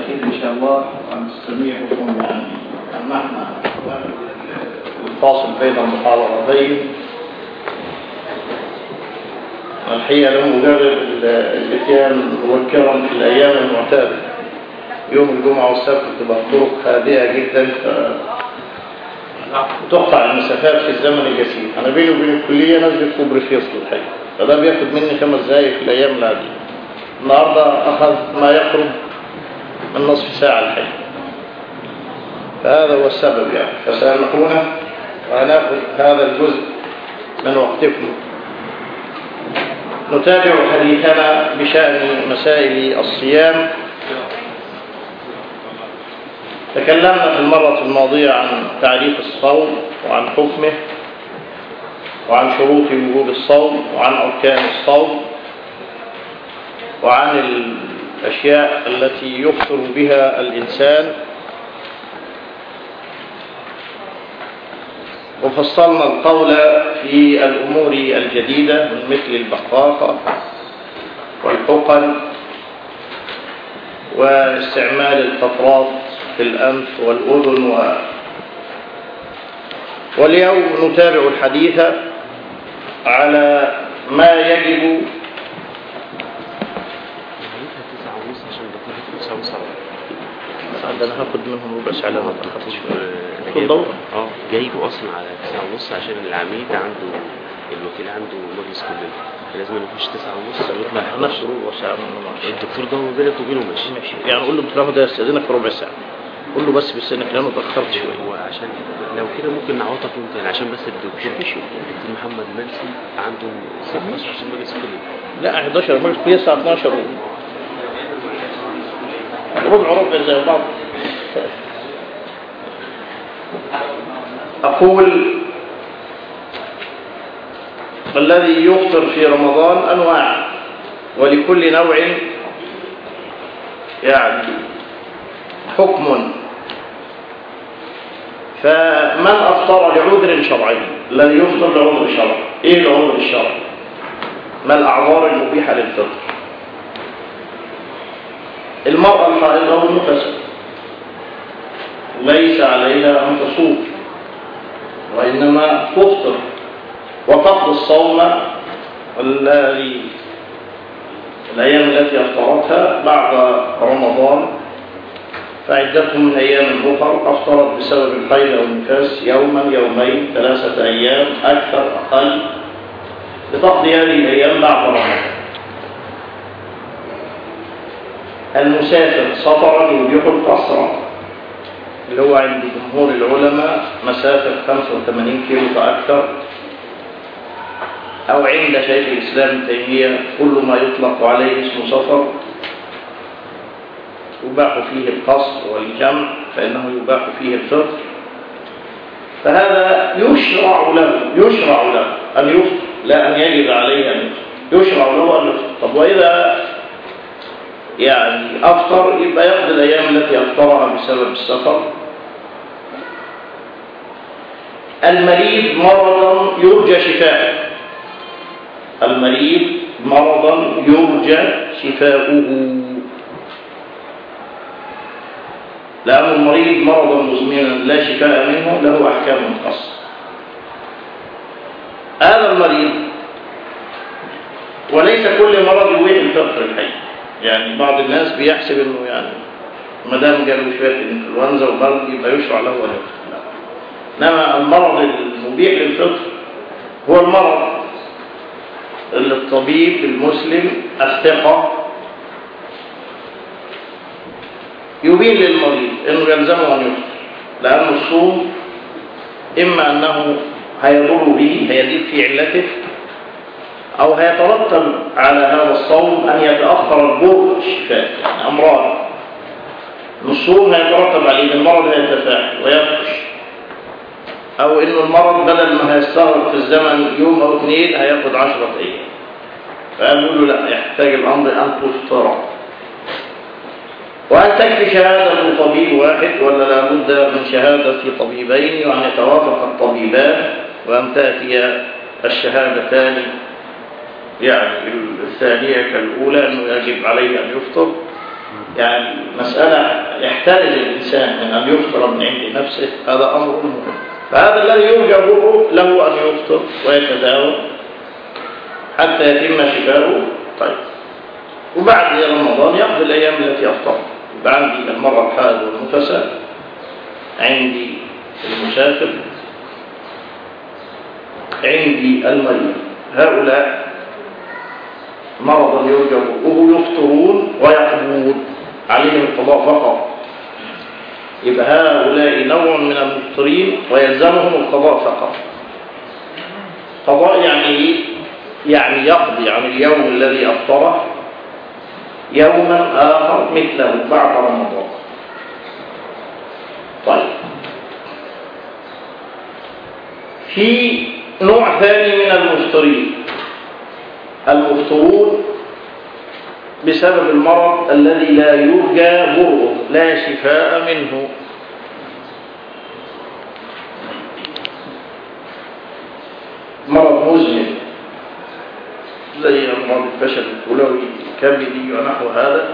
التأكيد إن شاء الله تستميعكم يعني أن نحن الفاصل بين المحاضرتين. الحقيقة لم أجرب الإتيان مبكرا في الأيام المعتادة. يوم الجمعة والسبت تبقى الطرق هادئة جدا تقطع المسافات في الزمن الجسيم. أنا بيني وبين الكلية نزلت كوبري فيصل الحقيقة. فده بياخد مني خمس دقايق في الأيام العادية. النهاردة أخذ ما يقرب من نصف ساعة الحقيقة فهذا هو السبب يعني. فسامحونا وهنأخذ هذا الجزء من وقتكم. نتابع حديثنا بشأن مسائل الصيام. تكلمنا في المرة الماضية عن تعريف الصوم وعن حكمه وعن شروط وجوب الصوم وعن أركان الصوم وعن الأشياء التي يفطر بها الإنسان. وفصلنا القول في الأمور الجديدة مثل البقاقة والحقن واستعمال القطرات في الأنف والأذن و... واليوم نتابع الحديث على ما يجب ده أنا هاخد منهم ربع ساعة لما شوية جايبه. آه جايبه أصلا على تسعة ونص عشان العميد عنده الوكيل عنده مجلس كلنا. لازم يخش تسعة ونص ويطلع نفس ربع ماشي الدكتور ده هو بينك وبينه ماشي. ماشي. يعني قول له ده استاذنك في ربع ساعة. قول له بس بسنك لأنه اتأخرت شوية. هو عشان لو كده ممكن نعوضك أنت يعني عشان بس الدكتور. الدكتور محمد منسي عنده ست بس عشان مجلس كلنا. لا 11 مجلس كليه الساعة 12 ربع ربع ربع زي بعض. أقول الذي يفطر في رمضان أنواع ولكل نوع يعني حكم. فمن أفطر لعذر شرعي الذي يفطر لعذر شرعي إيه العذر الشرعي ما الأعذار المبيحة للفطر؟ المرأة الحائضة والمفسد ليس عليها أن تصوم وإنما تفطر. وتقضي الصوم الذي الأيام التي أفطرتها بعد رمضان. فعدتهم من أيام أخر أفطرت بسبب الحيض أو النفاس يوما يومين ثلاثة أيام أكثر أقل. لتقضي هذه الأيام بعد رمضان. المسافر سفرا يبيح القصر اللي هو عند جمهور العلماء مسافة 85 كيلو فأكثر. أو عند شيخ الإسلام تيمية كل ما يطلق عليه اسم سفر يباح فيه القصر والجمع فإنه يباح فيه الفطر فهذا يشرع له يشرع له أن يفطر لا أن يجب عليه أن يفطر يشرع له أن يفطر طب وإذا يعني أفطر يبقى يقضي الأيام التي أفطرها بسبب السفر. المريض مرضا يرجى شفاءه. المريض مرضا يرجى شفاؤه. لأن المريض مرضا مزمنا لا شفاء منه له أحكام خاصة. هذا المريض وليس كل مرض يبيح الفطر الحقيقة يعني بعض الناس بيحسب إنه يعني ما دام جاله شوية انفلونزا وبرد يبقى يشرع له ولا إنما المرض المبيح للفطر هو المرض اللي الطبيب المسلم الثقة يبين للمريض إنه يلزمه أن يفطر لأن الصوم إما أنه هيضر به هيزيد في علته أو هيترتب على هذا الصوم أن يتأخر البر الشفاء أمراض الصوم هيترتب عليه المرض هيتفاعل ويفحش أو إنه المرض بدل ما هيستغرق في الزمن يوم أو اثنين هياخد عشرة أيام. فقالوا له لا يحتاج الأمر أن تفطر. وهل تكفي شهادة من طبيب واحد ولا لابد من شهادة طبيبين وأن يتوافق الطبيبان وأن تأتي الشهادتان يعني الثانية كالأولى أنه يجب عليه أن يفطر. يعني مسألة يحتاج الإنسان من أن يفطر من عند نفسه هذا أمر مهم. فهذا الذي يرجى بره له أن يفطر ويتداوى حتى يتم شفاؤه طيب. وبعد رمضان يقضي الأيام التي أفطر يبقى عندي المرة الحائض والنفساء عندي المسافر عندي المريض. هؤلاء مرضا يرجى وهو يفطرون ويقضون عليهم القضاء فقط. يبقى هؤلاء نوع من المفطرين ويلزمهم القضاء فقط. قضاء يعني إيه؟ يعني يقضي عن اليوم الذي أفطره يوما آخر مثله بعد رمضان. طيب. في نوع ثاني من المفطرين. المفطرون بسبب المرض الذي لا يرجى برؤه لا شفاء منه. مرض مزمن زي امراض الفشل الكلوي الكبدي ونحو هذا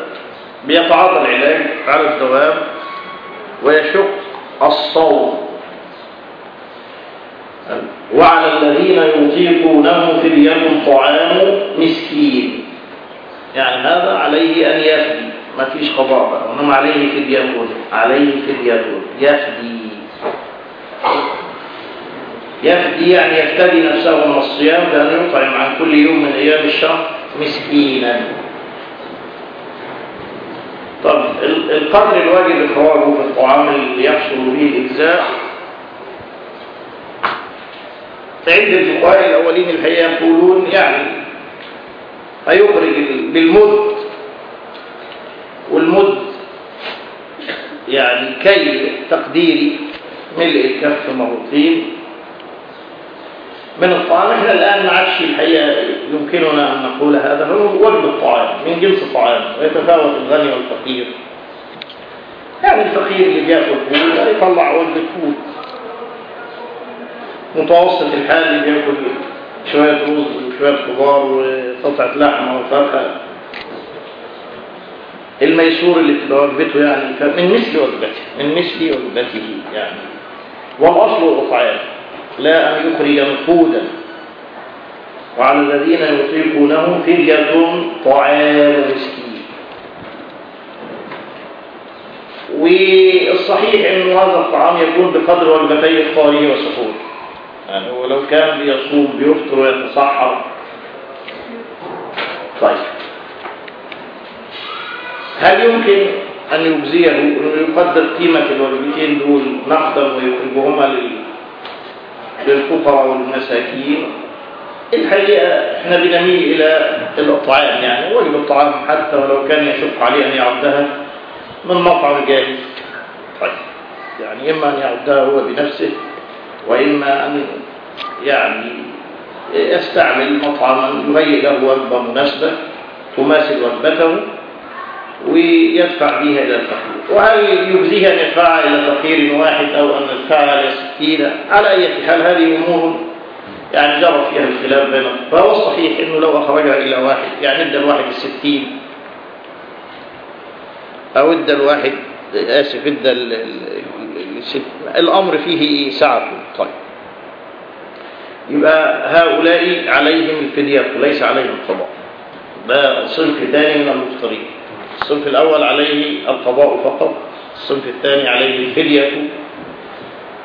بيتعاطى العلاج على الدوام ويشق الصوم وعلى الذين يطيقونه فدية طعام مسكين. يعني هذا عليه أن يفدي. ما فيش قضاء بقى. وإنما عليه فدية عليه فدية يفدي. يفدي يعني يفتدي نفسه من الصيام بأن يطعم عن كل يوم من أيام الشهر مسكينا. طب القدر الواجب إخراجه في الطعام اللي يحصل به الإجزاء عند الفقهاء الأولين الحقيقة يقولون يعني هيخرج بالمد. والمد يعني كي تقديري ملء الكف مرتين من الطعام. إحنا الآن ما عادش الحقيقة يمكننا أن نقول هذا. هو وجبة الطعام. من جنس الطعام. ويتفاوت الغني والفقير. يعني الفقير اللي بيأكل فول يطلع وجبة فول. متوسط الحال اللي بياكل شوية رز وشوية خضار وقطعة لحمة وفرخة. الميسور اللي بتبقى وجبته يعني من مثل وجبته من مثل وجبته يعني. والأصل الإطعام لا أن يخرج نقودا وعلى الذين يطيقونه فدية طعام مسكين. والصحيح أن هذا الطعام يكون بقدر وجبتي إفطاره وسحور يعني هو لو كان بيصوم بيفطر ويتصحر طيب. هل يمكن أن يجزيه أنه يقدر قيمة الوجبتين دول نقدا ويخرجهما لل... للفقراء والمساكين؟ الحقيقة إحنا بنميل إلى الأطعام يعني وجب الطعام حتى ولو كان يشق عليه أن يعدها من مطعم جاهز. طيب. يعني إما أن يعدها هو بنفسه وإما أن يعني يستعمل مطعما يهيئ له وجبة مناسبة تماثل وجبته ويدفع بها إلى الفقير. وهل يجزيه أن يدفعها إلى فقير واحد أو أن يدفعها إلى ستين على أي حال هذه أمور يعني جرى فيها الخلاف بينهم. فهو الصحيح أنه لو أخرجها إلى واحد يعني إدى الواحد الستين. أو إدى الواحد آسف إدى الأمر فيه سعة طيب. يبقى هؤلاء عليهم الفدية وليس عليهم القضاء. ده صنف ثاني من المفطرين الصنف الأول عليه القضاء فقط. الصنف الثاني عليه الفدية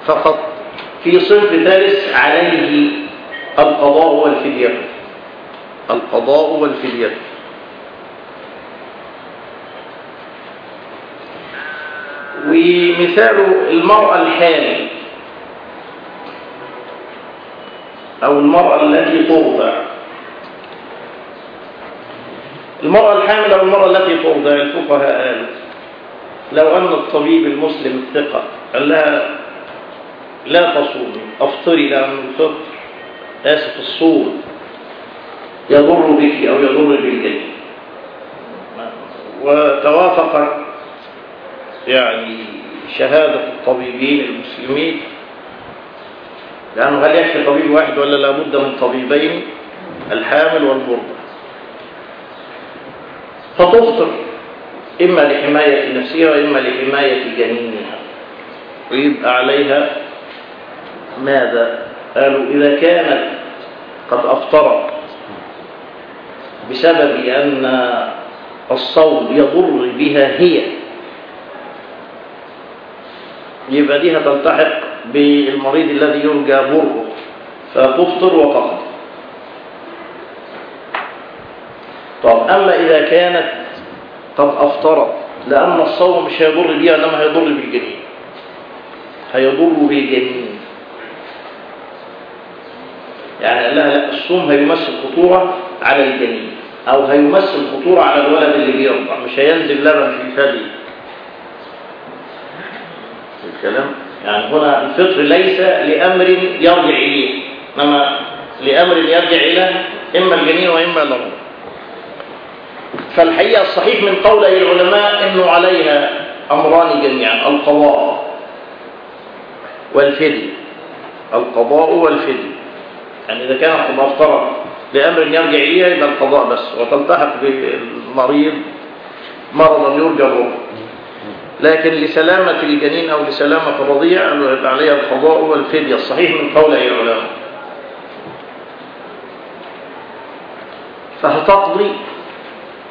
فقط. في صنف ثالث عليه القضاء والفدية. القضاء والفدية. ومثال المرأة الحامل. أو المرأة التي ترضع. المرأة الحامل أو المرأة التي ترضع الفقهاء قالوا. لو أن الطبيب المسلم الثقة قال لها لا تصومي أفطري لأن الفطر آسف الصوم يضر بك أو يضر بالجيد وتوافقت يعني شهادة الطبيبين المسلمين. لأنه هل يكفي طبيب واحد ولا لابد من طبيبين؟ الحامل والمرضع فتفطر إما لحماية نفسها وإما لحماية جنينها. ويبقى عليها ماذا؟ قالوا إذا كانت قد أفطرت بسبب أن الصوم يضر بها هي. يبقى دي هتلتحق بالمريض الذي يرجى برؤه. فتفطر وتقضي طب أما إذا كانت قد أفطرت لأن الصوم مش هيضر بيها إنما هيضر بالجنين. هيضر بالجنين. يعني قال لها لا الصوم هيمثل خطورة على الجنين أو هيمثل خطورة على الولد اللي بيرضع مش هينزل لبن في الثدي الكلام. يعني هنا الفطر ليس لأمر يرجع إليه. إنما لأمر يرجع إلى إما الجنين وإما الأمر فالحقيقة الصحيح من قول العلماء أنه عليها أمران جميعا القضاء والفدي. القضاء والفدي. يعني إذا كان أفطر لأمر يرجع إليها يبقى القضاء بس. وتلتحق بالمريض مرضا يرجى الرب لكن لسلامة الجنين أو لسلامة الرضيع عليها القضاء والفدية. الصحيح من قول العلماء فهتقضي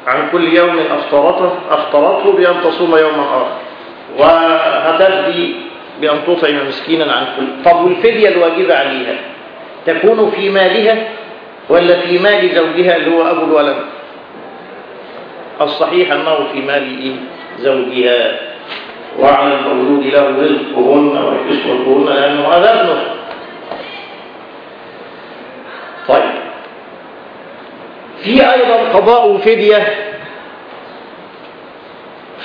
عن كل يوم أفطرته أفطرته بأن تصوم يوما آخر؟ وهتفدي بأن تطعم مسكينا عن كل طب والفدية الواجبة عليها تكون في مالها ولا في مال زوجها اللي هو أبو الولد؟ الصحيح أنه في مال إيه؟ زوجها. وعلى المولود له رزقهن وكسوتهن لأنه هذا ابنه طيب. في أيضا قضاء وفدية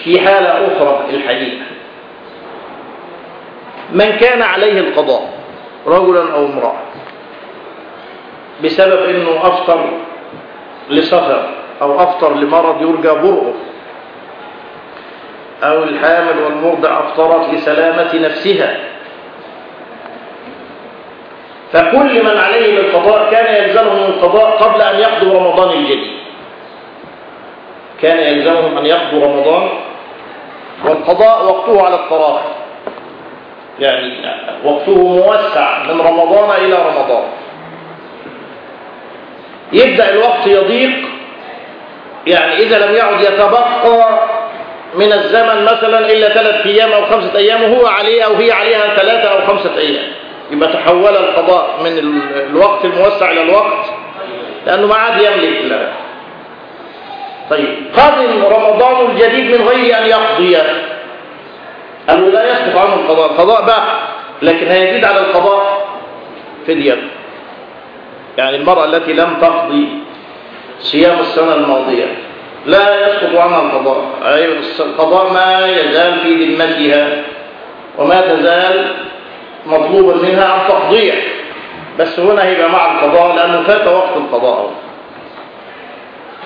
في حالة أخرى الحقيقة من كان عليه القضاء رجلا أو امرأة بسبب أنه أفطر لسفر أو أفطر لمرض يرجى برؤه أو الحامل والمرضع أفطرت لسلامة نفسها. فكل من عليه بالقضاء كان يلزمهم القضاء قبل أن يقضوا رمضان الجديد. كان يلزمهم أن يقضوا رمضان والقضاء وقته على التراخي يعني وقته موسع من رمضان إلى رمضان. يبدأ الوقت يضيق. يعني إذا لم يعد يتبقى من الزمن مثلا إلا ثلاث أيام أو خمسة أيام وهو عليه أو هي عليها ثلاثة أو خمسة أيام. يبقى تحول القضاء من الوقت الموسع إلى الوقت لأنه ما عاد يملك له طيب. قادم رمضان الجديد من غير أن يقضي. لا يسقط عنه القضاء. القضاء بقى لكن هيزيد على القضاء فدية يعني المرأة التي لم تقضي صيام السنة الماضية. لا يسقط عنها القضاء. أي القضاء ما يزال في ذمتها وما تزال مطلوبا منها عن تقضيع. بس هنا هيبقى مع القضاء لأنه فات وقت القضاء.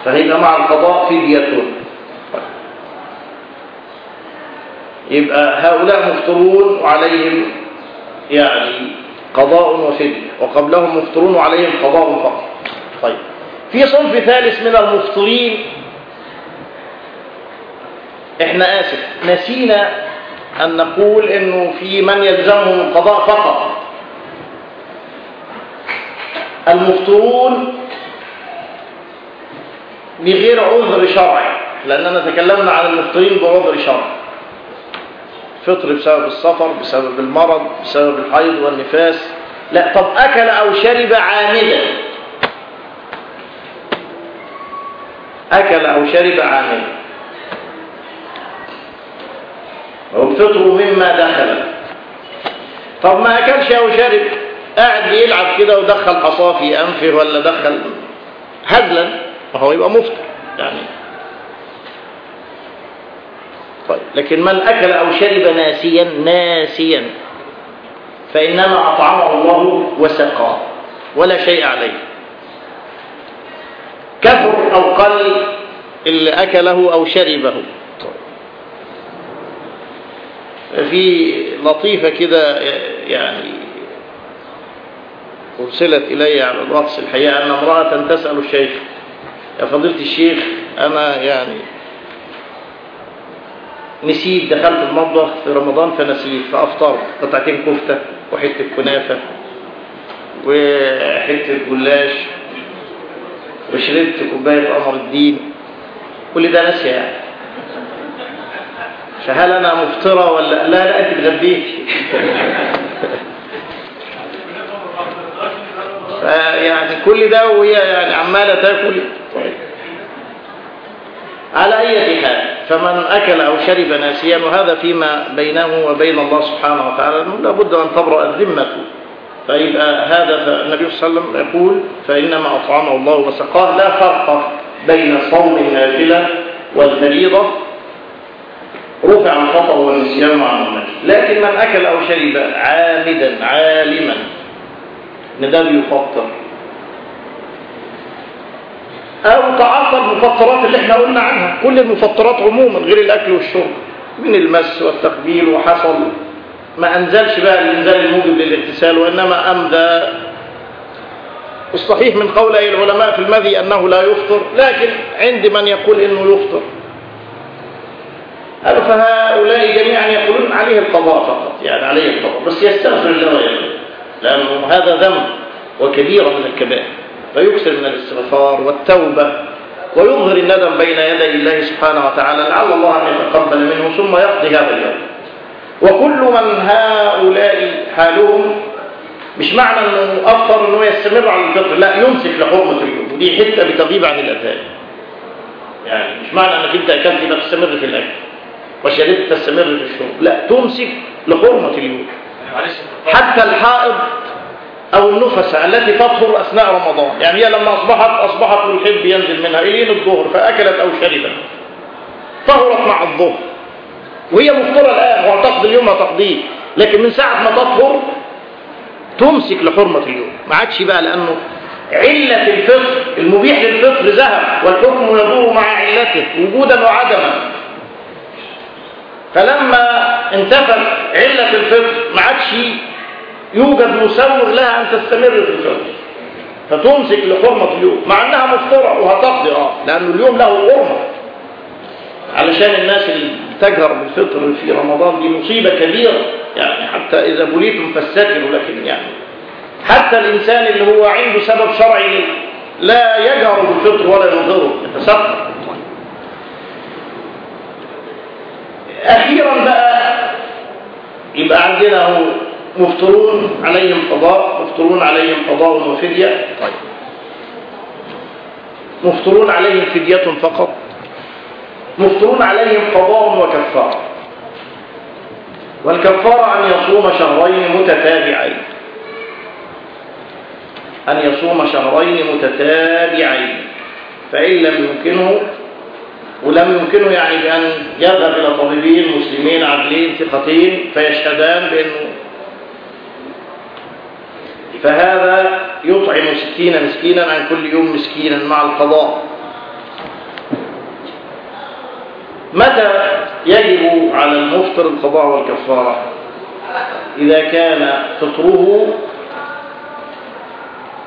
فهيبقى مع القضاء فدية يبقى هؤلاء مفطرون وعليهم يعني قضاء وفدية وقبلهم مفطرون وعليهم قضاء فقط. طيب. في صنف ثالث من المفطرين إحنا آسف. نسينا أن نقول أنه في من يلزمهم القضاء فقط. المفطرون بغير عذر شرعي لأننا تكلمنا عن المفطرين بعذر شرعي. فطر بسبب السفر بسبب المرض بسبب الحيض والنفاس. لا طب أكل أو شرب عامدا. أكل أو شرب عامدا. والفطر مما دخل. طب ما أكلش أو شرب قاعد يلعب كده ودخل حصاه في أنفه ولا دخل هزلا فهو يبقى مفطر يعني. طيب لكن من أكل أو شرب ناسيا ناسيا فإنما أطعمه الله وسقاه ولا شيء عليه. كثر أو قل اللي أكله أو شربه. في لطيفة كده يعني أرسلت إلي على الواتس الحقيقة أن امرأة تسأل الشيخ يا فضيلة الشيخ أنا يعني نسيت دخلت المطبخ في رمضان فنسيت فأفطر قطعتين كفتة وحتة كنافة وحتة جلاش وشربت كوباية قمر الدين كل ده ناسي يعني. فهل أنا مفطرة ولا لا لا أنت اتغديتي فيعني كل ده وهي يعني عمالة تأكل. على أي حال فمن أكل أو شرب ناسيا وهذا فيما بينه وبين الله سبحانه وتعالى لابد أن تبرأ الذمة. فيبقى هذا النبي صلى الله عليه وسلم يقول فإنما أطعمه الله وسقاه. لا فرق بين صوم النافلة والفريضة رفع الخطأ والنسيان عن أمته لكن من أكل أو شرب عامدا عالما إن ده بيفطر. أو تعاطى المفطرات اللي إحنا قلنا عنها. كل المفطرات عموما غير الأكل والشرب. من المس والتقبيل وحصل. ما أنزلش بقى الإنزال الموجب للاغتسال وإنما امدى الصحيح من قول أي العلماء في المذي أنه لا يفطر. لكن عند من يقول إنه يفطر. قالوا فهؤلاء جميعا يقولون عليه القضاء فقط يعني عليه القضاء بس يستغفر الله ويقول لأنه هذا ذنب وكبيرة من الكبائر فيكثر من الاستغفار والتوبة ويظهر الندم بين يدي الله سبحانه وتعالى لعل الله أن يتقبل منه ثم يقضي هذا اليوم. وكل من هؤلاء حالهم مش معنى إنه افطر إنه يستمر على الفطر لا يمسك لحرمة اليوم ودي حتة بتغيب عن الأذهان. يعني مش معنى إنك أنت أكلت يبقى تستمر في الأكل. وشربت تستمر في الشرب لا تمسك لحرمة اليوم. حتى الحائض أو النفسة التي تطهر أثناء رمضان. يعني هي لما أصبحت أصبحت والحب ينزل منها إلين الظهر فأكلت أو شربت. طهرت مع الظهر. وهي مفطرة الآن وتقضي اليوم تقضيه. لكن من ساعة ما تطهر تمسك لحرمة اليوم. ما عادش بقى لأنه علة الفطر المبيح للفطر ذهب والحكم يدور مع علته وجودا وعدما. فلما انتفت علة الفطر ما عادش يوجد مسوغ لها أن تستمر في الفطر فتمسك لحرمة اليوم مع أنها مفطرة وهتقضي آه لأنه اليوم له حرمة. علشان الناس اللي تجهر بالفطر في رمضان دي مصيبة كبيرة يعني حتى إذا بليتم فاستتروا لكن يعني حتى الإنسان اللي هو عنده سبب شرعي لا يجهر بالفطر ولا يظهره يتستر أخيرا بقى يبقى عندنا هو مفطرون عليهم قضاء مفطرون عليهم قضاء وفدية. طيب. مفطرون عليهم فدية فقط. مفطرون عليهم قضاء وكفارة. والكفارة أن يصوم شهرين متتابعين. أن يصوم شهرين متتابعين. فإن لم يمكنه ولم يمكنه يعني بأن يذهب إلى طبيبين مسلمين عادلين ثقتين فيشهدان بأنه فهذا يطعم ستين مسكينا عن كل يوم مسكينا مع القضاء. متى يجب على المفطر القضاء والكفارة؟ إذا كان فطره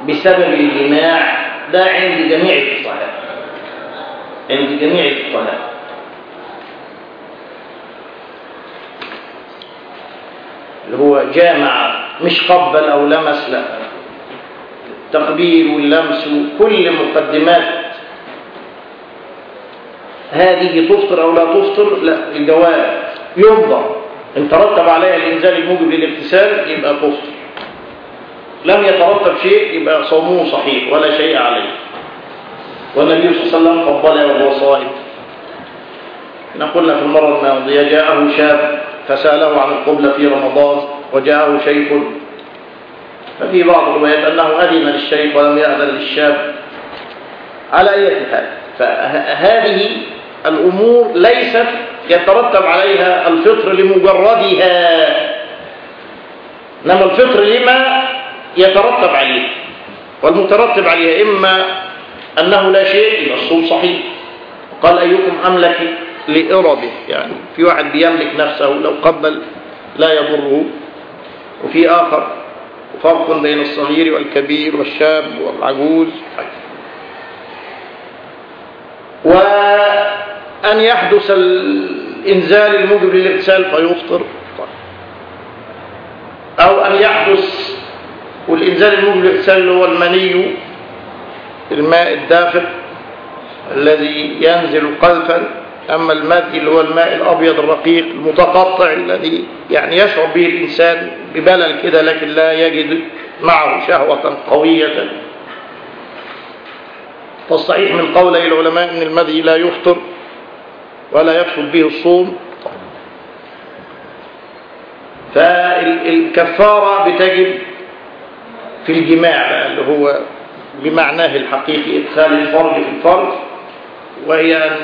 بسبب الجماع ده عند جميع الفقهاء عند جميع الفقهاء اللي هو جامع مش قبل أو لمس لا. تقبيل واللمس كل مقدمات. هذه تفطر أو لا تفطر؟ لا الجواب ينظر. إن ترتب عليها الإنزال الموجب للاغتسال يبقى تفطر. لم يترتب شيء يبقى صومه صحيح ولا شيء عليه. والنبي صلى الله عليه وسلم قبله وهو صائم قلنا في المرة الماضية جاءه شاب فسأله عن القبلة في رمضان وجاءه شيخ. ففي بعض الروايات أنه أذن للشيخ ولم يأذن للشاب. على أي حال فهذه الأمور ليست يترتب عليها الفطر لمجردها. إنما الفطر لما يترتب عليه والمترتب عليها إما أنه لا شيء الصوم صحيح. قال أيكم أملك لإربه يعني في واحد بيملك نفسه لو قبل لا يضره وفي آخر فرق بين الصغير والكبير والشاب والعجوز. وأن يحدث الإنزال الموجب للاغتسال فيفطر. أو أن يحدث والإنزال الموجب للاغتسال هو المني الماء الدافق الذي ينزل قذفا أما المذي اللي هو الماء الأبيض الرقيق المتقطع الذي يعني يشعر به الإنسان ببلل كده لكن لا يجد معه شهوة قوية. فالصحيح من قولي العلماء أن المذي لا يفطر ولا يفسد به الصوم. فالكفارة بتجب في الجماع اللي هو بمعناه الحقيقي إدخال الفرج في الفرج وهي أن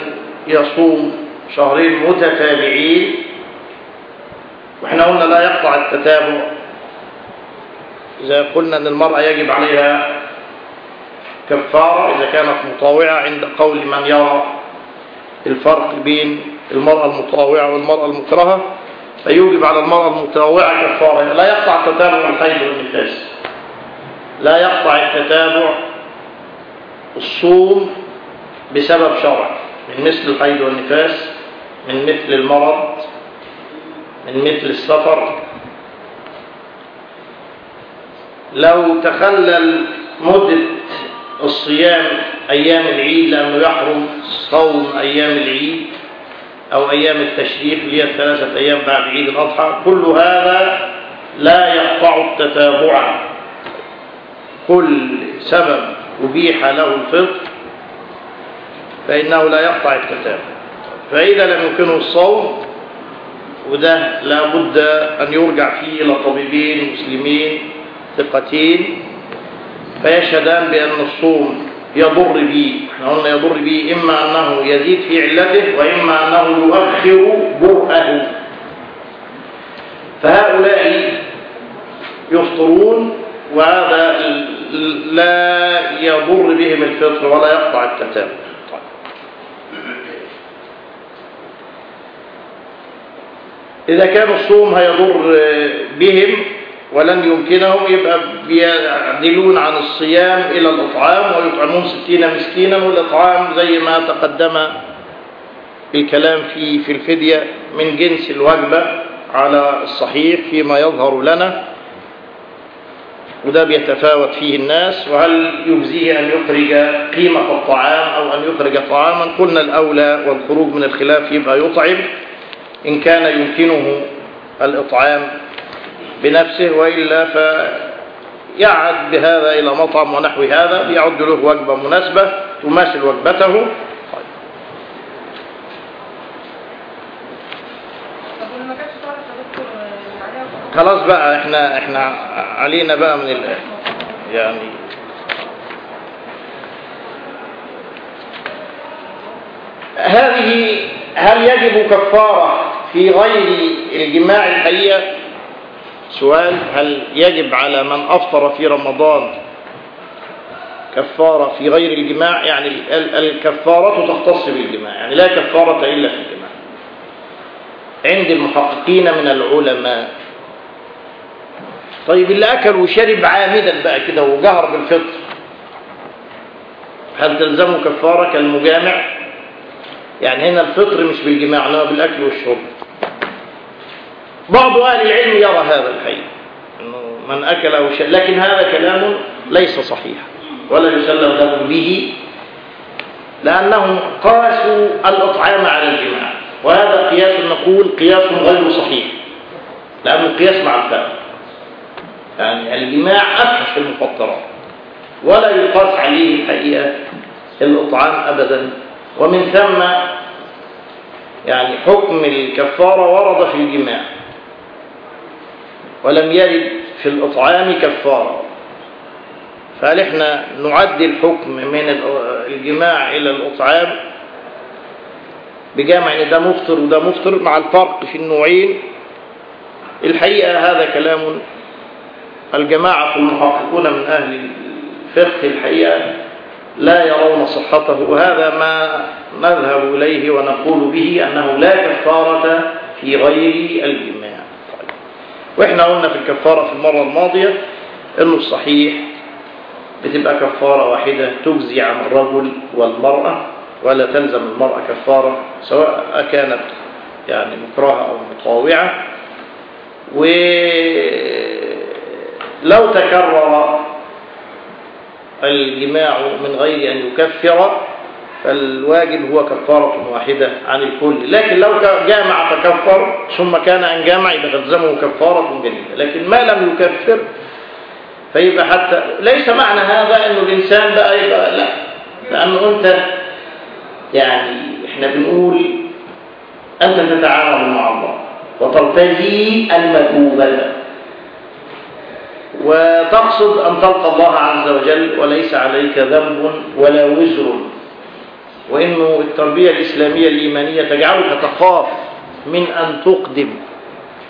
يصوم شهرين متتابعين. وإحنا قلنا لا يقطع التتابع. إذا قلنا أن المرأة يجب عليها كفارة إذا كانت مطاوعة عند قول من يرى الفرق بين المرأة المطاوعة والمرأة المكرهة فيوجب على المرأة المطاوعة كفارة. لا يقطع التتابع الحيض والنفاس لا يقطع التتابع الصوم بسبب شرع من مثل الحيض والنفاس من مثل المرض من مثل السفر. لو تخلل مدة الصيام أيام العيد لأنه يحرم صوم أيام العيد أو أيام التشريق اللي هي الثلاثة أيام بعد عيد الأضحى كل هذا لا يقطع التتابع. كل سبب أبيح له الفطر فإنه لا يقطع التتابع فإذا لم يمكنه الصوم وده لا بد أن يرجع فيه إلى طبيبين مسلمين ثقتين فيشهدان بأن الصوم يضر به. إحنا قلنا يضر به إما أنه يزيد في علته وإما أنه يؤخر برأه فهؤلاء يفطرون وهذا لا يضر بهم الفطر ولا يقطع التتابع إذا كان الصوم هيضر بهم ولن يمكنهم يبقى بيعدلون عن الصيام إلى الإطعام ويطعمون ستين مسكينا والإطعام زي ما تقدم الكلام في في الفدية من جنس الوجبة على الصحيح فيما يظهر لنا. وده بيتفاوت فيه الناس. وهل يجزيه أن يخرج قيمة الطعام أو أن يخرج طعاما؟ قلنا الأولى والخروج من الخلاف يبقى يطعم. إن كان يمكنه الإطعام بنفسه وإلا فيعد بهذا إلى مطعم ونحو هذا بيعد له وجبة مناسبة تماثل وجبته. خلاص بقى إحنا إحنا علينا بقى من ال يعني. هذه هل يجب كفارة في غير الجماع الحقيقة؟ سؤال هل يجب على من أفطر في رمضان كفارة في غير الجماع؟ يعني الكفارة تختص بالجماع يعني لا كفارة إلا في الجماع. عند المحققين من العلماء طيب اللي أكل وشرب عامدا بقى كده وجهر بالفطر هل تلزمه كفارة كالمجامع؟ يعني هنا الفطر مش بالجماع لا بالأكل والشرب. بعض أهل العلم يرى هذا الحقيقة أنه من أكل أو شرب لكن هذا كلام ليس صحيحا ولا يسلم له به لأنهم قاسوا الأطعام على الجماع. وهذا قياس نقول قياس غير صحيح لأنه قياس مع الفرق. يعني الجماع أفحش المفطرات ولا يقاس عليه الحقيقة الإطعام أبدا. ومن ثم يعني حكم الكفارة ورد في الجماع. ولم يرد في الإطعام كفارة. فهل إحنا نعدي الحكم من الجماع إلى الإطعام بجامع ان ده مفطر وده مفطر مع الفرق في النوعين. الحقيقة هذا كلام الجماعة المحققون من أهل الفقه الحقيقة لا يرون صحته وهذا ما نذهب إليه ونقول به أنه لا كفارة في غير الجماع. وإحنا قلنا في الكفارة في المرة الماضية أنه الصحيح بتبقى كفارة واحدة تجزي عن الرجل والمرأة ولا تلزم المرأة كفارة سواء كانت يعني مكرهة أو مطاوعة. ولو تكرر الجماع من غير أن يكفر فالواجب هو كفارة واحدة عن الكل. لكن لو جامع فكفر ثم كان أن جامع يبقى تلزمه كفارة جديدة. لكن ما لم يكفر فيبقى حتى ليس معنى هذا أنه الإنسان بقى يبقى لا. لأنه أنت يعني إحنا بنقول أنت تتعامل مع الله وترتجي المثوبة وتقصد أن تلقى الله عز وجل وليس عليك ذنب ولا وزر. وإنه التربية الإسلامية الإيمانية تجعلك تخاف من أن تقدم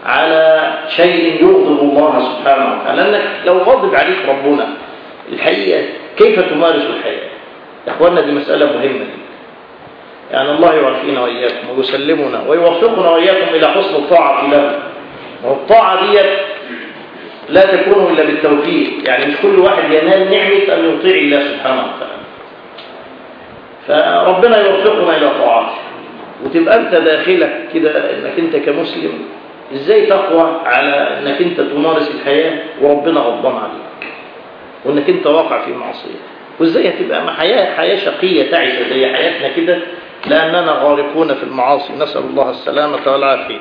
على شيء يغضب الله سبحانه وتعالى. لأنك لو غضب عليك ربنا الحقيقة كيف تمارس الحياة؟ يا أخوانا دي مسألة مهمة. دي. يعني الله يعافينا وإياكم ويسلمنا ويوفقنا وإياكم إلى حسن الطاعة له والطاعة دي لا تكون إلا بالتوفيق. يعني مش كل واحد ينال نعمة أن يطيع الله سبحانه وتعالى. فربنا يوفقنا إلى طاعته. وتبقى أنت داخلك كده أنك أنت كمسلم. إزاي تقوى على أنك أنت تمارس الحياة وربنا غضبان عليك؟ وأنك أنت واقع في معصية. وإزاي هتبقى حياة حياة شقية تعيسة زي حياتنا كده؟ لأننا غارقون في المعاصي. نسأل الله السلامة والعافية.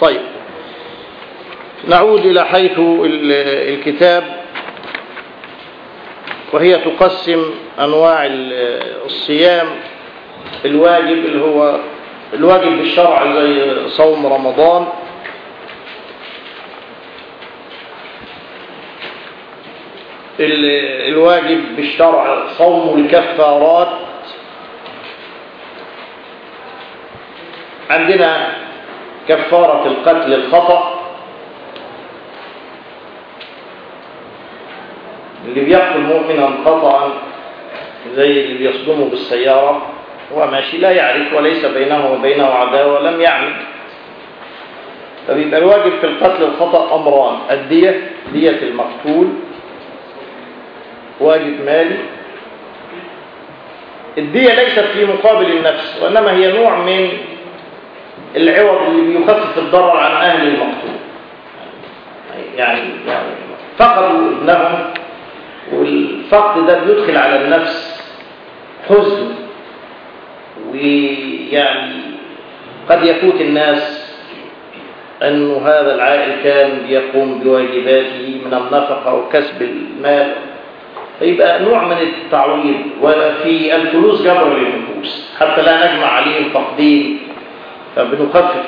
طيب. نعود إلى حيث الكتاب وهي تقسم أنواع الصيام. الواجب اللي هو الواجب بالشرع زي صوم رمضان. الواجب بالشرع صوم الكفارات. عندنا كفارة القتل الخطأ. اللي بيقتل مؤمنا خطأ زي اللي بيصدمه بالسيارة هو ماشي لا يعرف وليس بينه وبينه عداوة لم يعمل فبيبقى الواجب في القتل الخطأ أمران الدية دية المقتول واجب مالي. الدية ليست في مقابل النفس وإنما هي نوع من العوض اللي بيخفف الضرر عن أهل المقتول. يعني, يعني فقدوا ابنهم. والفقد ده بيدخل على النفس حزن ويعني قد يفوت الناس أنه هذا العائل كان يقوم بواجباته من النفقة وكسب المال. فيبقى نوع من التعويض وفي الفلوس جبر للنفوس حتى لا نجمع عليهم فقدين فبنخفف.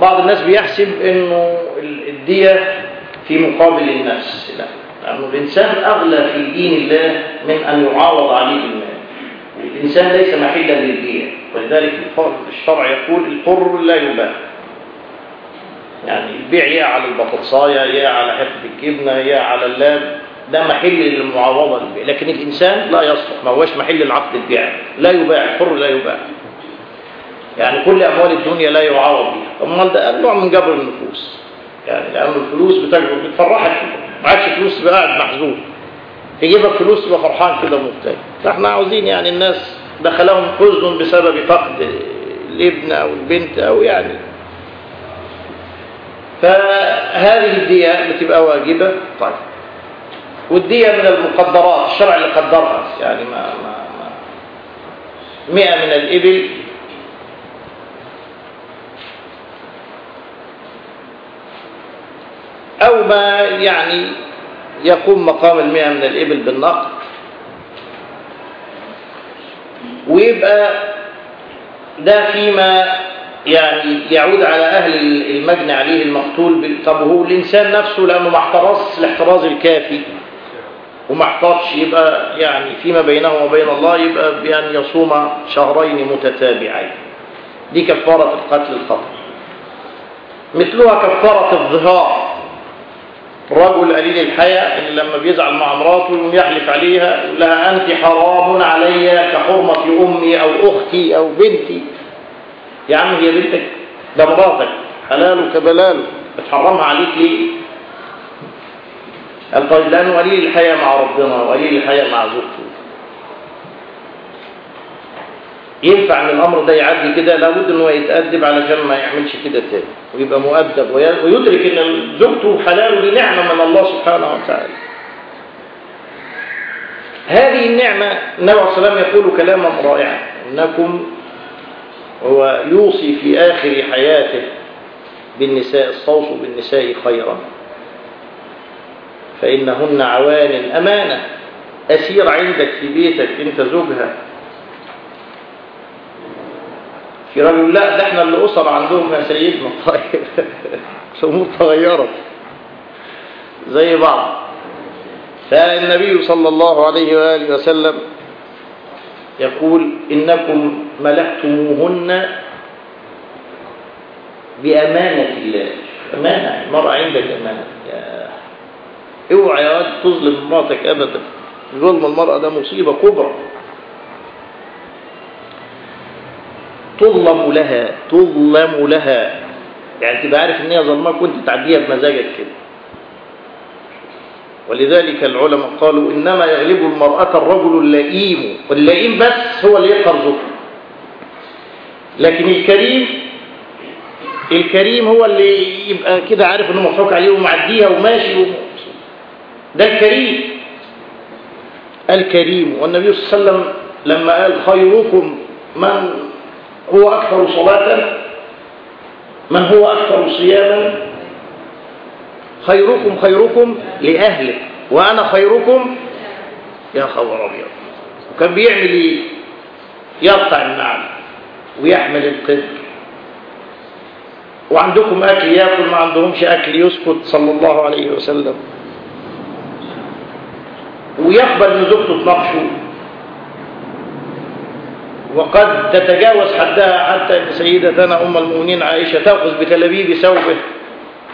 بعض الناس بيحسب إنه الدية في مقابل النفس. لا. لأنه الإنسان أغلى في دين الله من أن يعاوض عليه بالمال. الإنسان ليس محلا للدية ولذلك الشرع يقول الحر لا يباع يعني البيع يا على البطاطساية يا على حتة الجبنة يا على اللاب ده محل للمعاوضة للبيع. لكن الإنسان لا يصلح ما هوش محل العقد البيع. لا يباع الحر لا يباع يعني كل أموال الدنيا لا يعاوض بها أمال ده نوع من جبر النفوس. يعني لأن الفلوس بتجبر بتفرحك ما عادش فلوس تبقى قاعد محزون يجيبك فلوس تبقى فرحان كده ومبتهج. فإحنا عاوزين يعني الناس دخلهم حزن بسبب فقد الابن أو البنت أو يعني. فهذه الدية بتبقى واجبة. طيب. والدية من المقدرات الشرع اللي قدرها. يعني ما, ما, ما مئة من الإبل أو ما يعني يقوم مقام المئة من الإبل بالنقد. ويبقى ده فيما يعني يعود على أهل المجني عليه المقتول طب هو الإنسان نفسه لأنه ما احترزش الاحتراز الكافي وما احتاطش يبقى يعني فيما بينه وبين الله يبقى بأن يصوم شهرين متتابعين. دي كفارة القتل الخطأ مثلها كفارة الظهار. الرجل قليل الحياة اللي لما بيزعل مع مراته يقوم يحلف عليها يقول لها أنت حرام علي كحرمة أمي أو أختي أو بنتي. يا عم هي بنتك ده مراتك. حلال كبلال بتحرمها عليك ليه؟ قال طيب لأنه قليل الحياة مع ربنا وقليل الحياة مع زوجته. ينفع إن الأمر ده يعدي كده لابد ان هو يتأدب علشان ما يعملش كده تاني ويبقى مؤدب وي- ويدرك إن زوجته حلال لنعمة من الله سبحانه وتعالى. هذه النعمة النبي عليه الصلاه يقول كلاما رائعا إنكم هو يوصي في آخر حياته بالنساء استوصوا بالنساء خيرا. فإنهن عوان امانه أسير عندك في بيتك أنت زوجها في رجل لا ده إحنا اللي أسر عندهم يا سيدنا. طيب. الأمور تغيرت زي بعض. فالنبي صلى الله عليه وآله وسلم يقول إنكم ملكتموهن بأمانة الله. أمانة المرأة عندك يا أوعى يا واد تظلم مراتك ابدا. ظلم المرأة ده مصيبة كبرى. تظلم لها تظلم لها. يعني تبقى عارف إن هي ظلمك وأنت تعديها بمزاجك كده. ولذلك العلماء قالوا إنما يغلب المرأة الرجل اللئيم. واللئيم بس هو اللي يقهر زوجته لكن الكريم الكريم هو اللي يبقى كده عارف إنه مضحوك عليه ومعديها وماشي. ده الكريم. الكريم. والنبي صلى الله عليه وسلم لما قال خيركم من هو أكثر صلاة؟ من هو أكثر صياما؟ خيركم خيركم لأهله وأنا خيركم يا خبر أبيض. وكان بيعمل إيه؟ يقطع النعم ويحمل القدر وعندكم أكل يأكل ما عندهمش أكل يسكت صلى الله عليه وسلم. ويقبل إن زوجته تناقشه. وقد تتجاوز حدها حتى إن سيدتنا أم المؤمنين عائشة تأخذ بتلابيب ثوبه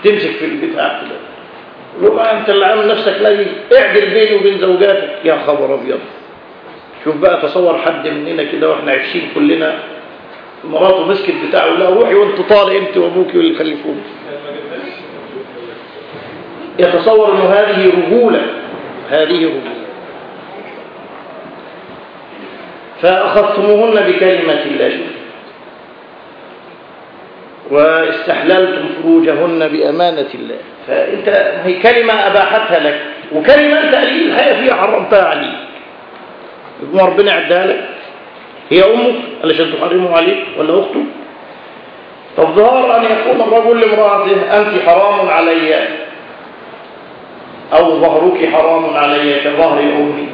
تمسك في البتاع كده يقول أنت اللي عامل نفسك لاقي اعدل بيني وبين زوجاتك. يا خبر أبيض. شوف بقى تصور حد مننا كده وإحنا عايشين كلنا مراته مسكت بتاعه لا روحي وأنت طالع أنت وابوك واللي خلفوك يتصور إنه هذه رجولة هذه رجولة. فأخذتموهن بكلمة الله واستحللتم فروجهن بأمانة الله. فأنت هي كلمة أباحتها لك وكلمة أنت قليل الحياة فيها حرمتها عليك. يقوم ربنا يعدها لك هي أمك علشان تحرمه عليك ولا أخته؟ فالظهر أن يقول الرجل لامرأته أنت حرام علي أو ظهرك حرام علي كظهر أمي.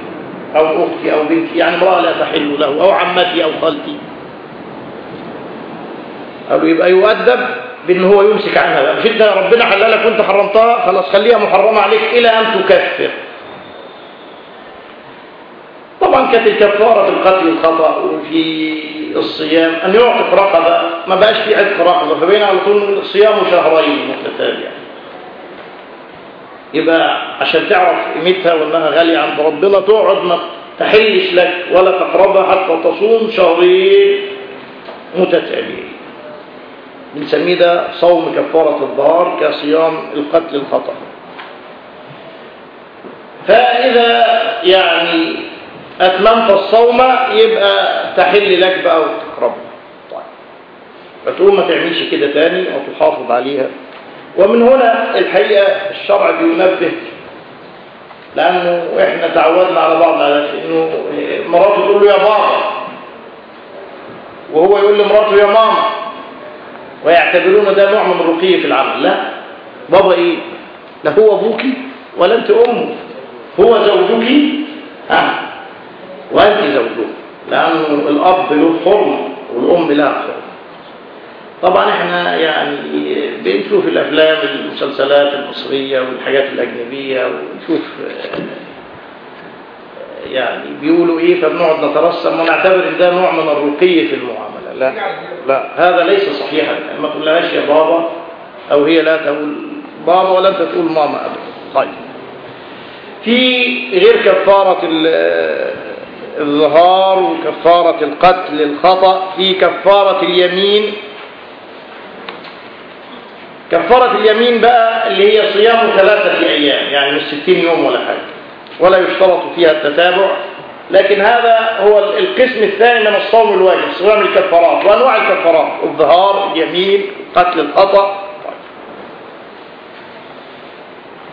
أو أختي أو بنتي يعني امرأة لا تحل له أو عمتي أو خالتي. أو يبقى يؤدب بأن هو يمسك عنها بقى. مش أنت ربنا حللك وأنت حرمتها؟ خلاص خليها محرمة عليك إلى أن تكفر. طبعا كانت الكفارة في القتل الخطأ وفي الصيام. أن يعتق رقبة ما بقاش في عتق رقبة فبين على طول صيام شهرين متتابعين. يبقى عشان تعرف قيمتها وإنها غالية عند ربنا تقعد ما تحلش لك ولا تقربها حتى تصوم شهرين متتابعين بنسميه ده صوم كفارة الظهر كصيام القتل الخطأ. فإذا يعني أتممت الصوم يبقى تحل لك بقى وتقربها. طيب. فتقوم ما تعملش كده تاني وتحافظ عليها. ومن هنا الحقيقة الشرع بينبه لأنه إحنا تعودنا على بعض على إنه مراته تقول له يا بابا وهو يقول لمراته يا ماما ويعتبرون ده نوع من الرقي في العمل. لا بابا إيه؟ لا هو أبوكي ولا أنت أمه هو زوجك ها؟ وأنت زوجه لأنه الأب له حرمة والأم لها حرمة. طبعا إحنا يعني بنشوف الأفلام المسلسلات المصرية والحاجات الأجنبية ونشوف يعني بيقولوا إيه فبنقعد نترسم ونعتبر إن ده نوع من الرقي في المعاملة. لا لا هذا ليس صحيحا. ما تقولهاش يا بابا أو هي لا تقول بابا ولا أنت تقول ماما ابدا. طيب. في غير كفارة الظهار وكفارة القتل الخطأ في كفارة اليمين كفارة اليمين بقى اللي هي صيام ثلاثة أيام يعني مش ستين يوم ولا حاجة ولا يشترط فيها التتابع. لكن هذا هو القسم الثاني من الصوم الواجب صيام الكفارات وأنواع الكفارات الظهار اليمين قتل الخطا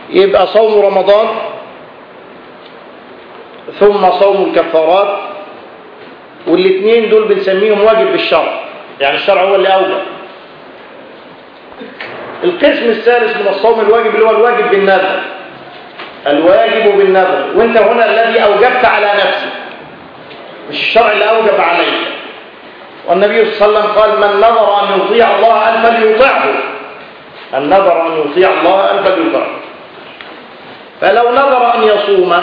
يبقى صوم رمضان ثم صوم الكفارات والاثنين دول بنسميهم واجب بالشرع يعني الشرع هو اللي أوجب. القسم الثالث من الصوم الواجب اللي هو الواجب بالنذر. الواجب بالنذر. وانت هنا الذي أوجبت على نفسك. مش الشرع اللي أوجب عليك. والنبي صلى الله عليه وسلم قال من نظر أن يطيع الله أن فليطيعه من نظر أن يطيع الله أن فليطيعه فلو نظر أن يصوم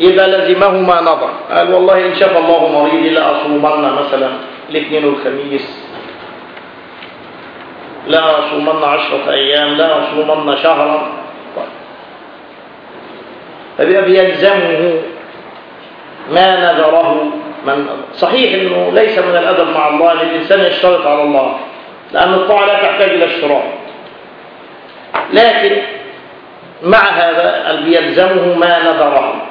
إذا لزمه ما نظر قال والله إن شاف الله مريضي لأصومن مثلا الاثنين والخميس. لا أصومن عشرة أيام لا أصومن شهرا. فبيبقى بيلزمه ما نذره من صحيح أنه ليس من الأدب مع الله أن الإنسان يشترط على الله لأن الطاعة لا تحتاج إلى اشتراط. لكن مع هذا بيلزمه ما نذره.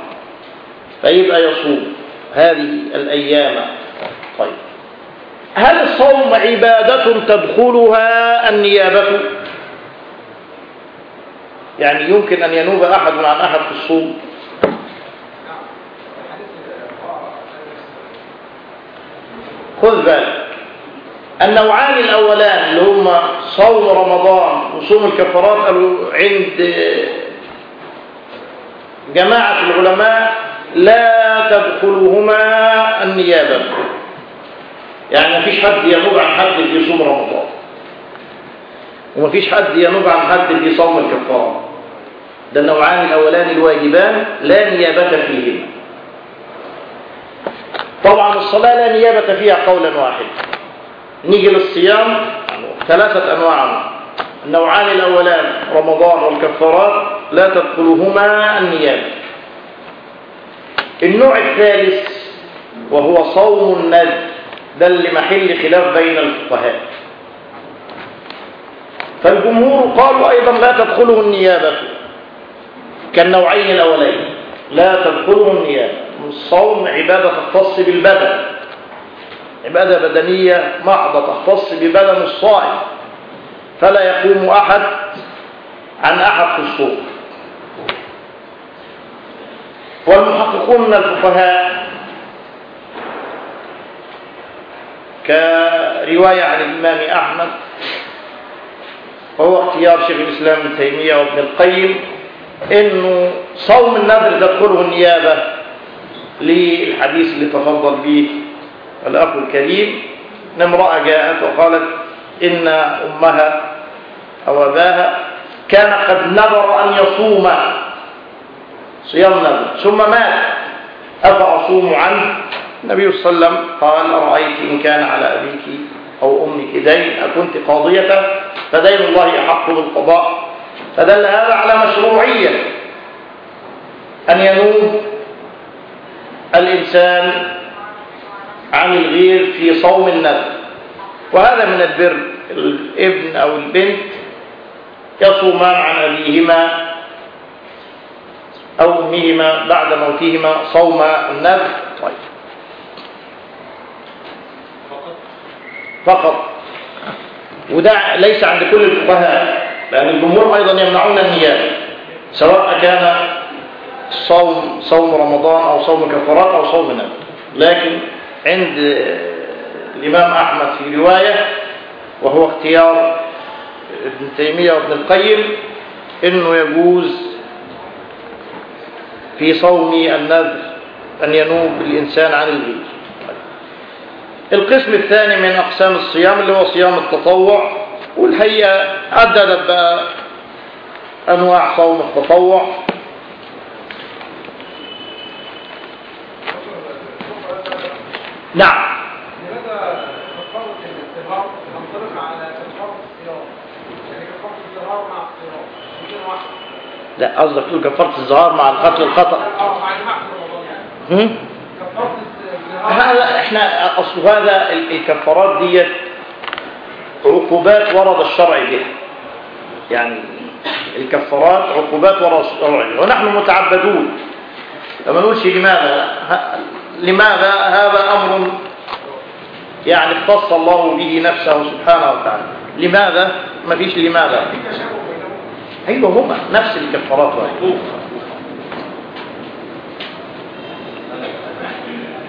فيبقى يصوم هذه الأيام. طيب. هل الصوم عبادة تدخلها النيابة؟ يعني يمكن أن ينوب أحد عن أحد في الصوم. خذ بالك. النوعان الأولان اللي هم صوم رمضان وصوم الكفارات قالوا عند جماعة العلماء لا تدخلهما النيابة. يعني ما فيش حد ينوب عن حد في صوم رمضان. وما فيش حد ينوب عن حد في صوم الكفارة ده النوعان الأولان الواجبان لا نيابة فيهما. طبعا الصلاة لا نيابة فيها قولا واحدا. نيجي للصيام ثلاثة أنواع. النوعان الأولان رمضان والكفارات لا تدخلهما النيابة. النوع الثالث وهو صوم النذر. ده اللي محل خلاف بين الفقهاء. فالجمهور قالوا أيضا لا تدخله النيابة. كالنوعين الأولين. لا تدخله النيابة. الصوم عبادة تختص بالبدن. عبادة بدنية محضة تختص ببدن الصائم. فلا يقوم أحد عن أحد في الصوم والمحققون من الفقهاء كرواية عن الإمام أحمد وهو اختيار شيخ الإسلام ابن تيمية وابن القيم إنه صوم النذر تدخله النيابة للحديث اللي تفضل به الأخ الكريم. إن امرأة جاءت وقالت إن أمها أو أباها كان قد نذر أن يصوم صيام نذر ثم مات أفأصوم عنه؟ النبي صلى الله عليه وسلم قال أرأيت إن كان على أبيك أو أمك دين أكنت قاضية؟ فدين الله أحق بالقضاء. فدل هذا على مشروعية أن ينوب الإنسان عن الغير في صوم النذر وهذا من البر الابن أو البنت يصومان عن أبيهما أو أمهما بعد موتهما صوم النذر طيب فقط. وده ليس عند كل الفقهاء لأن الجمهور أيضا يمنعون النيابة سواء كان صوم صوم رمضان أو صوم كفارات أو صوم نذر لكن عند الإمام أحمد في رواية وهو اختيار ابن تيمية وابن القيم إنه يجوز في صوم النذر أن ينوب الإنسان عن الغير القسم الثاني من أقسام الصيام اللي هو صيام التطوع والحقيقة عددت بقى أنواع صوم التطوع نعم؟ يعني. لا قصدك تقول كفارة الزهار مع القتل الخطأ آه يعني. كفارة هذا إحنا أصل هذا ال- الكفارات ديت عقوبات ورد الشرع بها. يعني الكفارات عقوبات ورد الشرع بها. ونحن متعبدون. لما نقولش لماذا؟ لماذا هذا أمر يعني اختص الله به نفسه سبحانه وتعالى؟ لماذا؟ ما فيش لماذا. أيوه هما نفس الكفارات.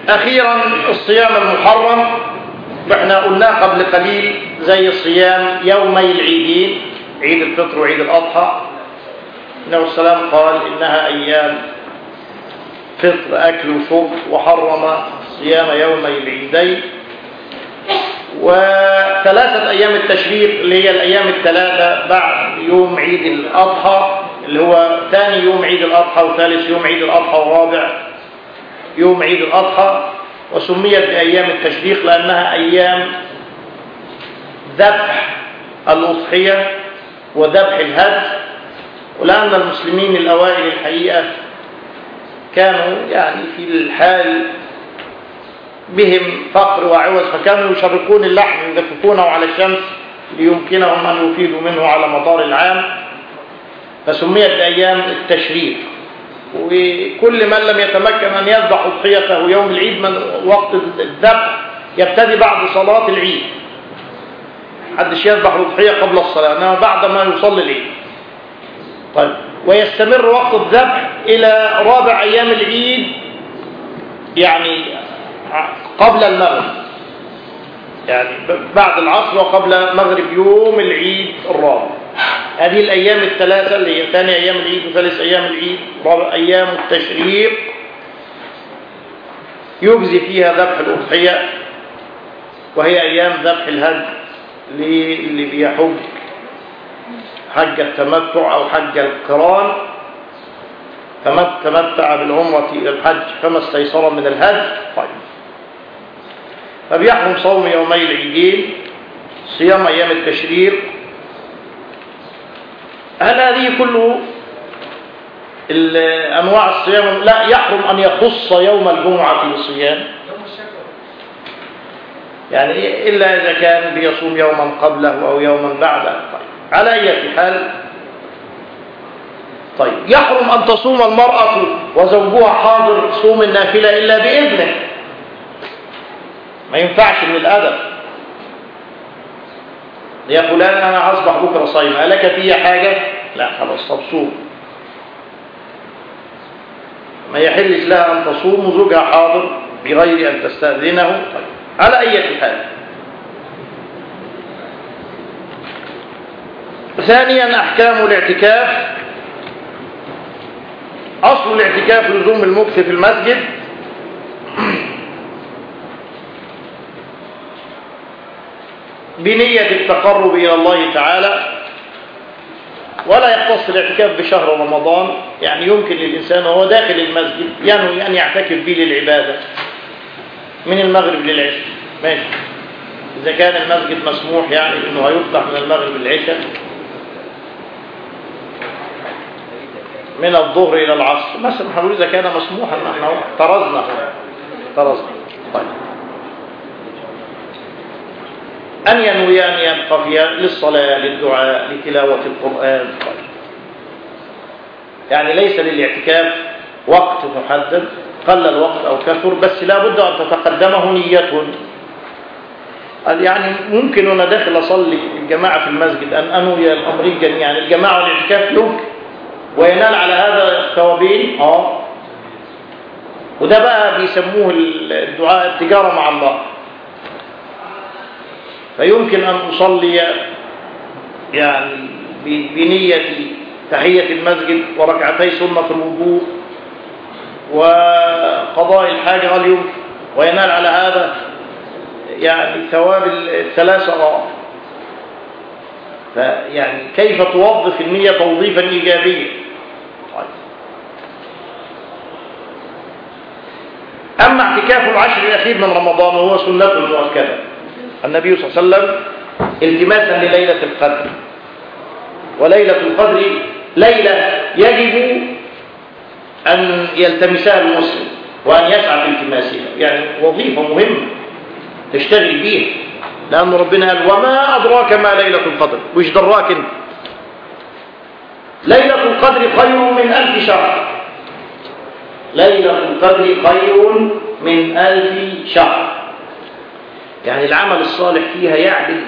أخيرا الصيام المحرم. إحنا قلناه قبل قليل زي صيام يومي العيدين عيد الفطر وعيد الأضحى. النبي وسلم قال إنها أيام فطر أكل وشرب وحرم صيام يومي العيدين. وثلاثة أيام التشريق اللي هي الأيام الثلاثة بعد يوم عيد الأضحى اللي هو ثاني يوم عيد الأضحى وثالث يوم عيد الأضحى ورابع يوم عيد الأضحى وسميت بأيام التشريق لأنها أيام ذبح الأضحية وذبح الهدي ولأن المسلمين الأوائل الحقيقة كانوا يعني في الحال بهم فقر وعوز فكانوا يشرقون اللحم يدفقونه على الشمس ليمكنهم أن يفيدوا منه على مدار العام. فسميت بأيام التشريق. وكل من لم يتمكن أن يذبح أضحيته يوم العيد من وقت الذبح يبتدي بعد صلاة العيد. محدش يذبح الأضحية قبل الصلاة إنما بعد ما يصلي العيد. طيب ويستمر وقت الذبح إلى رابع أيام العيد يعني قبل المغرب. يعني بعد العصر وقبل مغرب يوم العيد الرابع. هذه الأيام الثلاثة اللي هي ثاني أيام العيد وثالث أيام العيد رابع أيام التشريق يجزي فيها ذبح الأضحية وهي أيام ذبح الهدي اللي بيحج حج التمتع أو حج القران. فمن تمتع بالعمرة إلى الحج فما استيسر من الهدي؟ طيب. فبيحرم صوم يومي العيدين صيام أيام التشريق هل هذه كله أنواع الصيام. لا يحرم أن يخص يوم الجمعة يوم الشك يعني إلا إذا كان بيصوم يوما قبله أو يوما بعده. طيب. على أي حال. طيب. يحرم أن تصوم المرأة وزوجها حاضر صوم النافلة إلا بإذنه. ما ينفعش من الأدب. يا فلان أنا أصبح بكرة صايم ألك في حاجة؟ لا خلاص طب صوم. ما يحلش لها أن تصوم وزوجها حاضر بغير أن تستأذنه؟ طيب على أي حال. ثانيا أحكام الاعتكاف. أصل الاعتكاف لزوم المكث في المسجد بنية التقرب إلى الله تعالى ولا يختص الاعتكاف بشهر رمضان. يعني يمكن للإنسان وهو داخل المسجد ينوي أن يعتكف به للعبادة. من المغرب للعشاء. ماشي. إذا كان المسجد مسموح يعني أنه هيفتح من المغرب للعشاء. من الظهر إلى العصر. مثلا هنقول إذا كان مسموحا نحن افترضنا افترضنا طيب. أن ينوي أن للصلاة للدعاء لتلاوة القرآن. يعني ليس للاعتكاف وقت محدد قل الوقت أو كثر بس لا بد أن تتقدمه نية. يعني ممكن وأنا داخل أصلي الجماعة في المسجد أن أنوي الأمرين جميعا الجماعة والاعتكاف يمكن وينال على هذا الثوابين؟ آه. وده بقى بيسموه الدعاء التجارة مع الله. فيمكن أن أصلي يعني بنية تحية المسجد وركعتي سنة الوضوء وقضاء الحاجة يمكن وينال على هذا يعني ثواب الثلاثة أضعاف. فيعني كيف توظف النية توظيفا إيجابيا؟ طيب. أما اعتكاف العشر الأخير من رمضان وهو سنة المؤكدة. النبي صلى الله عليه وسلم التماسا لليلة القدر. وليلة القدر ليلة يجب أن يلتمسها المسلم وأن يسعى في التماسها. يعني وظيفة مهمة تشتغل بيها لأن ربنا قال وما أدراك ما ليلة القدر. وش دراك أنت؟ ليلة القدر خير من ألف شهر. ليلة القدر خير من ألف شهر. يعني العمل الصالح فيها يعدل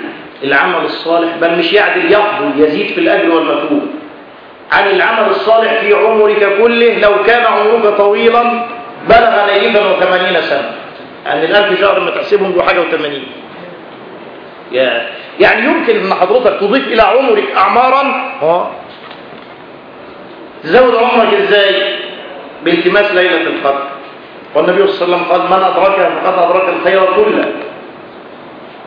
العمل الصالح بل مش يعدل يفضل يزيد في الأجر والمثوب عن العمل الصالح في عمرك كله لو كان عمرك طويلا بلغ نيفا وثمانين سنة. يعني الألف شهر ما تحسبهم بحاجة وثمانين. يعني يمكن أن حضرتك تضيف إلى عمرك أعمارا. تزود عمرك إزاي؟ بالتماس ليلة القدر. والنبي صلى الله عليه وسلم قال من أدركها فقد أدرك الخير كله.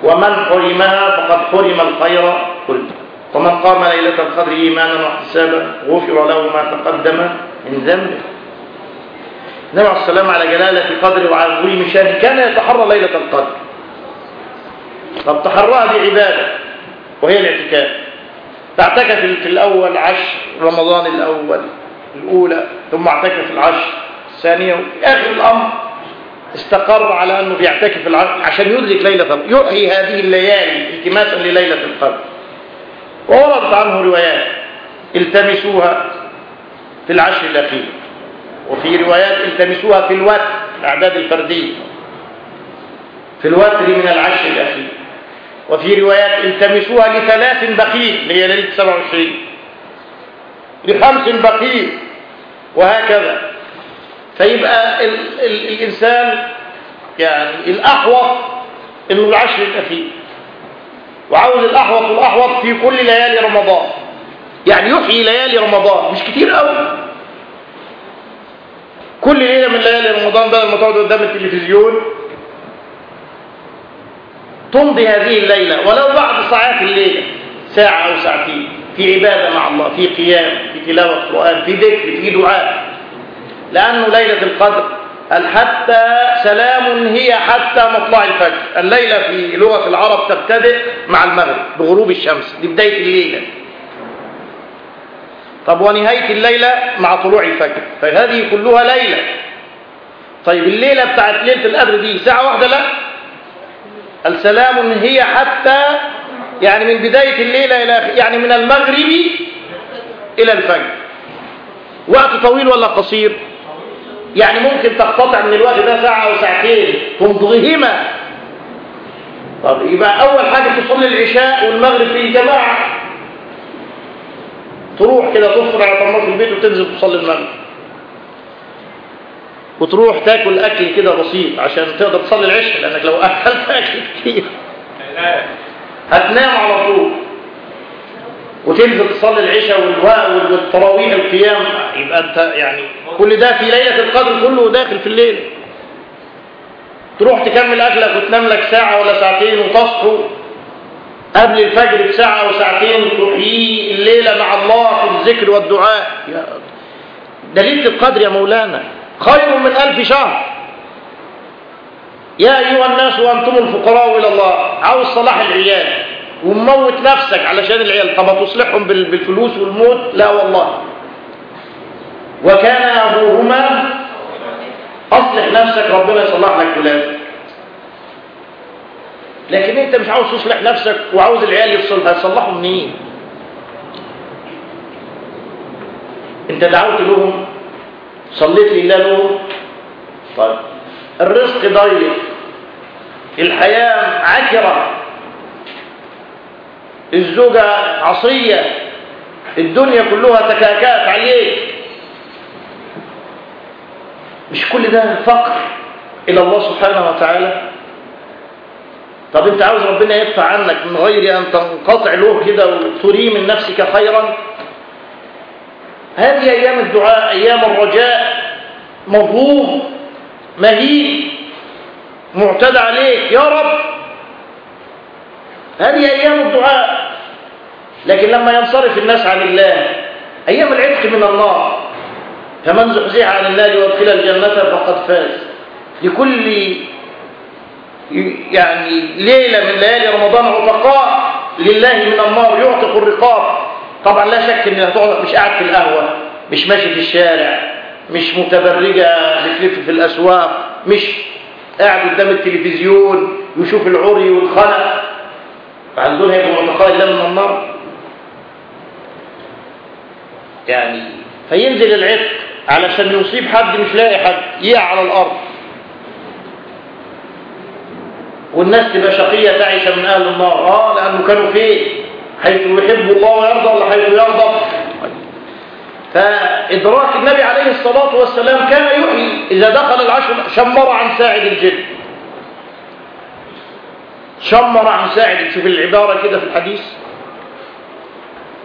ومن حرمها فقد حرم الخير. كله ومن قام ليلة القدر إيمانا واحتسابا غفر له ما تقدم من ذنبه. النبي عليه السلام على جلالة قدره وعظيم شانه كان يتحرى ليلة القدر. طب تحرىها بعبادة وهي الاعتكاف. تعتكف في الأول عشر رمضان الأول الأولى ثم اعتكف العشر الثانية وفي آخر الأمر استقر على أنه بيعتكف عشان يدرك ليلة القدر. يحيي هذه الليالي التماسا لليلة القدر. ووردت عنه روايات. التمسوها في العشر الأخير. وفي روايات التمسوها في الوتر الأعداد الفردية. في الوتر من العشر الأخير. وفي روايات التمسوها لثلاث بقيل اللي هي ليلة 27 لخمس بقيل وهكذا. فيبقى ال ال الإنسان يعني الأحوط إنه العشر الأخير. وعاوز الأحوط والأحوط في كل ليالي رمضان. يعني يحيي ليالي رمضان مش كتير قوي. كل ليلة من ليالي رمضان بدل ما تقعد قدام التلفزيون تمضي هذه الليلة. ولو بعض ساعات الليلة ساعة أو ساعتين في عبادة مع الله في قيام في تلاوة قرآن في ذكر في دعاء. لأنه ليلة القدر. حتى سلام هي حتى مطلع الفجر. الليلة في لغة العرب تبتدئ مع المغرب بغروب الشمس. دي بداية الليلة. طب ونهاية الليلة مع طلوع الفجر. فهذه كلها ليلة. طيب الليلة بتاعت ليلة القدر دي ساعة واحدة لا. السلام هي حتى يعني من بداية الليلة إلى يعني من المغرب إلى الفجر. وقت طويل ولا قصير؟ يعني ممكن تقتطع من الوقت ده ساعة أو ساعتين. تمضغهما طب يبقى أول حاجة تصلي العشاء والمغرب في جماعة. تروح كده تفطر على طماط البيت وتنزل تصلي المغرب. وتروح تاكل أكل كده بسيط عشان تقدر تصلي العشاء لأنك لو أكلت أكل كتير. هتنام على طول. وتنزل تصلي العشاء والتراويح القيام. يبقى انت يعني كل ده في ليلة القدر كله داخل في الليل. تروح تكمل أكلك وتنام لك ساعة ولا ساعتين وتصحوا قبل الفجر بساعة أو ساعتين تحيي الليلة مع الله في الذكر والدعاء. ده ليلة القدر يا مولانا. خير من ألف شهر. يا أيها الناس وأنتم الفقراء إلى الله. عاوز صلاح العيال. وموت نفسك علشان العيال. طب تصلحهم بالفلوس والموت؟ لا والله. وكان أبوهما أصلح نفسك ربنا يصلح لك ولادك. لكن أنت مش عاوز تصلح نفسك وعاوز العيال يفصلها هتصلحوا منين؟ أنت دعوت لهم؟ صليت لله لهم؟ طيب. الرزق ضيق الحياة عكرة. الزوجة عصية الدنيا كلها تكاكات عليك. مش كل ده فقر إلى الله سبحانه وتعالى؟ طب أنت عاوز ربنا يدفع عنك من غير أن تنقطع له كده وتري من نفسك خيرا؟ هذه أيام الدعاء أيام الرجاء مظلوم مهين معتدى عليك. يا رب هذه أيام الدعاء. لكن لما ينصرف الناس عن الله أيام العتق من النار فمن زحزح عن النار وادخل الجنة فقد فاز. لكل يعني ليلة من ليالي رمضان عتقاء لله من النار يعتق الرقاب. طبعا لا شك ان هتقعد مش قاعد في القهوة مش ماشي في الشارع مش متبرجة بتلف في الأسواق مش قاعد قدام التلفزيون يشوف العري والخلق فعندهم هيبقوا معتقاء الله من النار يعني فينزل العتق علشان يصيب حد مش لاقي حد يقع على الأرض. والناس تبقى شقية تعيش من أهل النار. آه لأنه كانوا فين حيث يحب الله ويرضى ولا حيث يرضى. فإدراك النبي عليه الصلاة والسلام كان يحيي إذا دخل العشر شمر عن ساعد الجن. شمر عن ساعد. شوف العبارة كده في الحديث.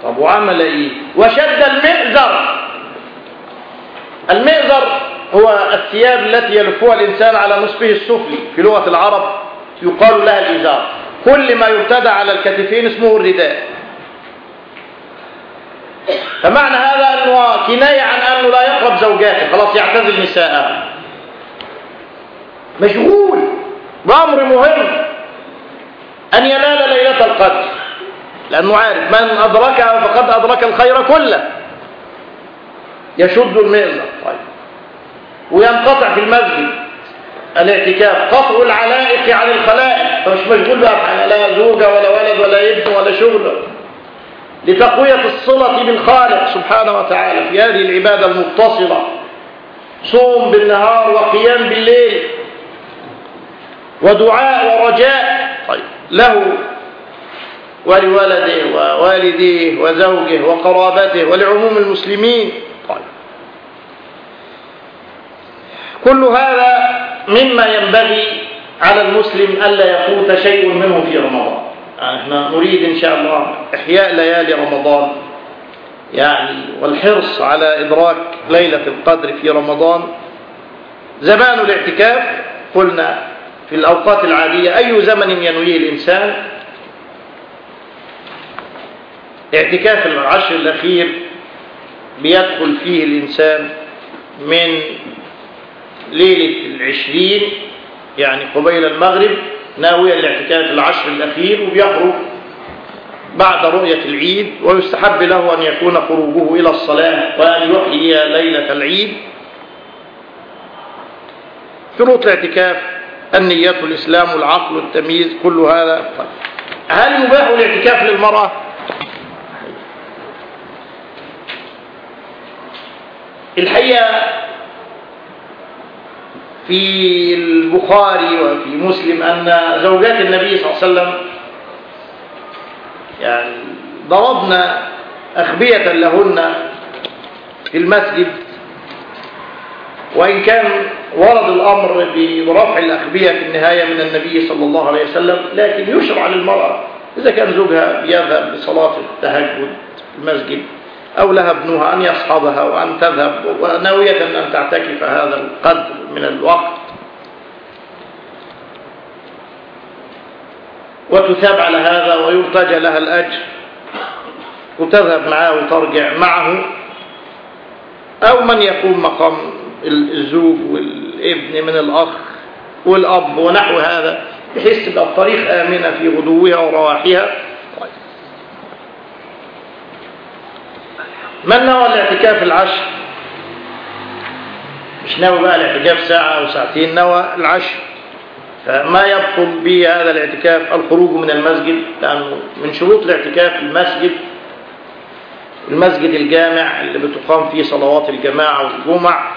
طب وعمل إيه؟ وشد المئزر المئزر هو الثياب التي يلفها الإنسان على نصفه السفلي. في لغة العرب يقال لها الإزار. كل ما يرتدى على الكتفين اسمه الرداء. فمعنى هذا أنه كناية عن أنه لا يقرب زوجاته. خلاص يعتزل نساءه. مشغول بأمر مهم. أن ينال ليلة القدر. لأنه عارف من أدركها فقد أدرك الخير كله. يشد المئزر طيب. وينقطع في المسجد. الاعتكاف. قطع العلائق عن الخلائق. فمش مشغول بقى لا زوجة ولا ولد ولا ابن ولا شغل. لتقوية الصلة بالخالق سبحانه وتعالى في هذه العبادة المتصلة صوم بالنهار وقيام بالليل. ودعاء ورجاء. طيب. له ولولده ووالديه وزوجه وقرابته ولعموم المسلمين. طيب كل هذا مما ينبغي على المسلم ألا يفوت شيء منه في رمضان. إحنا نريد إن شاء الله إحياء ليالي رمضان. يعني والحرص على إدراك ليلة القدر في رمضان. زمان الاعتكاف قلنا في الأوقات العادية أي زمن ينويه الإنسان؟ اعتكاف العشر الأخير بيدخل فيه الإنسان من ليلة العشرين يعني قبيل المغرب ناوية الاعتكاف العشر الأخير وبيخرج بعد رؤية العيد ويستحب له أن يكون خروجه إلى الصلاة وأن يحيي ليلة العيد. شروط الاعتكاف النية الإسلام والعقل والتمييز كل هذا. هل يباح الاعتكاف للمرأة؟ الحقيقة في البخاري وفي مسلم أن زوجات النبي صلى الله عليه وسلم يعني ضربنا أخبية لهن في المسجد. وإن كان ورد الأمر برفع الأخبية في النهاية من النبي صلى الله عليه وسلم لكن يشرع للمرأة إذا كان زوجها يذهب لصلاة التهجد في المسجد أو لها ابنها أن يصحبها وأن تذهب وناوية أن تعتكف هذا القدر من الوقت. وتثاب على هذا ويرتجى لها الأجر. وتذهب معه وترجع معه. أو من يقوم مقام الزوج والابن من الأخ والأب ونحو هذا بحيث تبقى الطريق آمنة في غدوها ورواحها من نوى الاعتكاف العشر؟ مش ناوي بقى الاعتكاف ساعة أو ساعتين نوى العشر. فما يبطل به هذا الاعتكاف؟ الخروج من المسجد لأنه من شروط الاعتكاف المسجد. المسجد الجامع اللي بتقام فيه صلوات الجماعة والجمع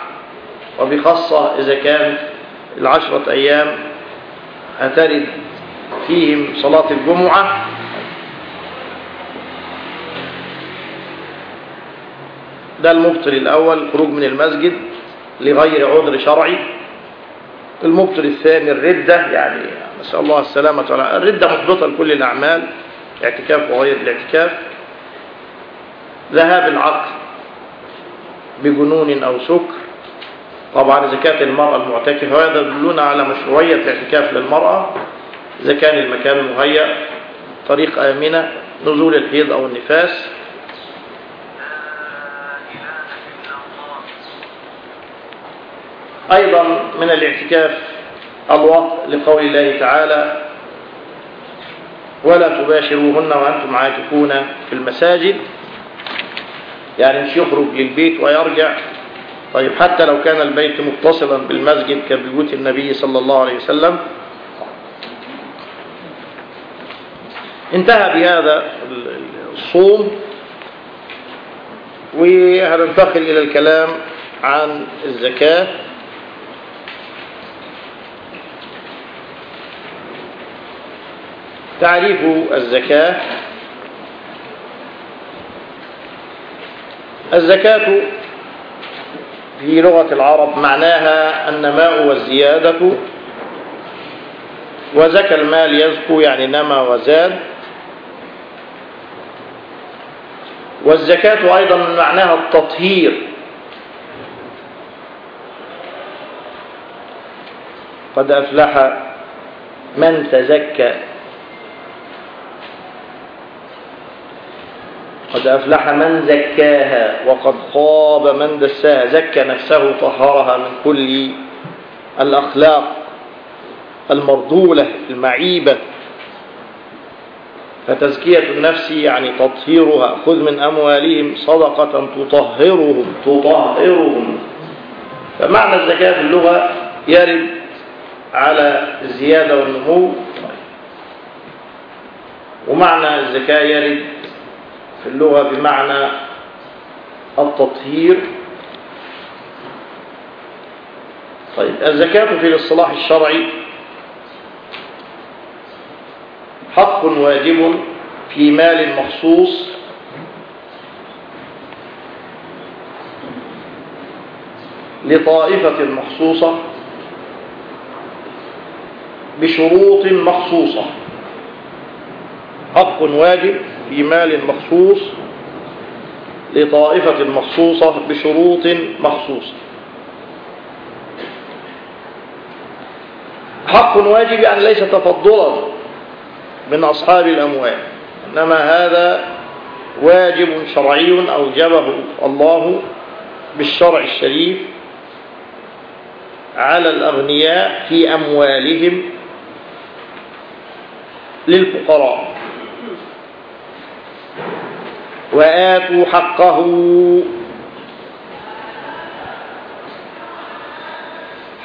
وبخاصة إذا كان العشرة أيام هترد فيهم صلاة الجمعة. ده المبطل الأول الخروج من المسجد لغير عذر شرعي. المبطل الثاني الردة يعني نسأل الله السلامة والعافية. الردة محبطة لكل الأعمال اعتكاف وغير الاعتكاف. ذهاب العقل بجنون أو سكر طبعا كانت المرأة المعتكفة وهذا يدلنا على مشروعية الاعتكاف للمرأة. إذا كان المكان مهيأ طريق آمنة نزول الحيض أو النفاس. أيضا من الاعتكاف الوقت لقول الله تعالى ولا تباشروهن وأنتم عاكفون في المساجد. يعني مش يخرج للبيت ويرجع. طيب حتى لو كان البيت متصلا بالمسجد كبيوت النبي صلى الله عليه وسلم. انتهى بهذا الصوم وهننتقل إلى الكلام عن الزكاة. تعريف الزكاة. الزكاة في لغة العرب معناها النماء والزيادة وزكى المال يزكو يعني نما وزاد. والزكاة أيضا معناها التطهير. قد أفلح من تزكى قد أفلح من زكاها وقد خاب من دساها زكى نفسه طهرها من كل الأخلاق المرذولة المعيبة. فتزكية النفس يعني تطهيرها. خذ من أموالهم صدقة تطهرهم. تطهرهم. فمعنى الزكاة في اللغة يرد على الزيادة والنمو. ومعنى الزكاة يرد في اللغة بمعنى التطهير. طيب الزكاة في الاصطلاح الشرعي حق واجب في مال مخصوص. لطائفة مخصوصة. بشروط مخصوصة. حق واجب في مال مخصوص لطائفة مخصوصة بشروط مخصوصة. حق واجب يعني ليس تفضلا من أصحاب الأموال إنما هذا واجب شرعي أوجبه الله بالشرع الشريف على الأغنياء في أموالهم للفقراء. وآتوا حقه.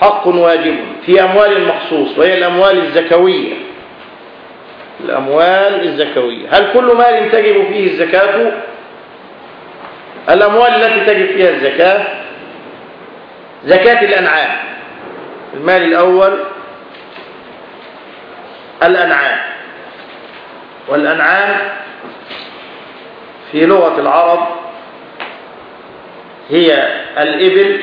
حق واجب في أموال مخصوص وهي الأموال الزكوية. الأموال الزكوية. هل كل مال تجب فيه الزكاة؟ الأموال التي تجب فيها الزكاة زكاة الأنعام. المال الأول الأنعام. والأنعام في لغة العرب هي الإبل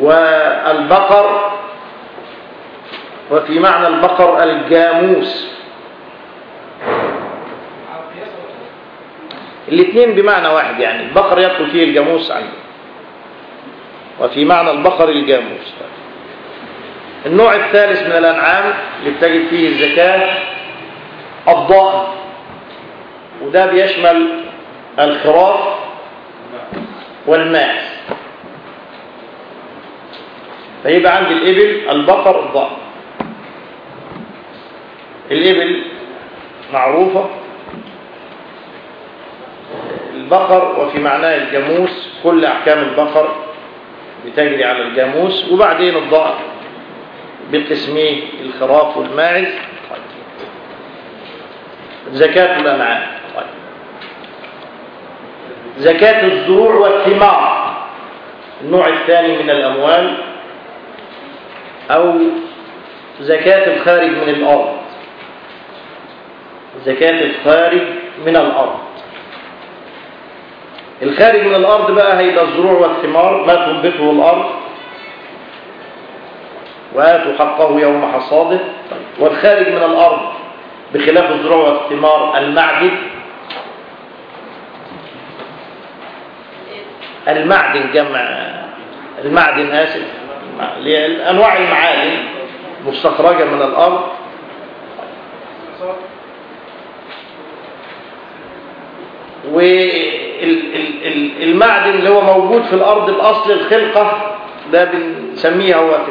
والبقر وفي معنى البقر الجاموس. الاثنين بمعنى واحد يعني البقر يدخل فيه الجاموس عنه وفي معنى البقر الجاموس. النوع الثالث من الأنعام اللي بتجد فيه الزكاة الضأن. وده بيشمل الخراف والماعز فيبقى عندي الإبل البقر الضأن. الإبل معروفة. البقر وفي معناه الجاموس كل أحكام البقر بتجري على الجاموس. وبعدين الضأن بقسميه الخراف والماعز. زكاة الأنعام طيب. زكاة الزروع والثمار النوع الثاني من الأموال أو زكاة الخارج من الأرض. زكاة الخارج من الأرض. الخارج من الأرض بقى هيبقى الزروع والثمار ما تنبته الأرض. وآتوا حقه يوم حصاده. والخارج من الأرض بخلاف الزروع والثمار المعدن. المعدن جمع المعدن آسف أنواع المعادن مستخرجة من الأرض. والمعدن اللي هو موجود في الأرض الأصل الخلقة ده بنسميه هو في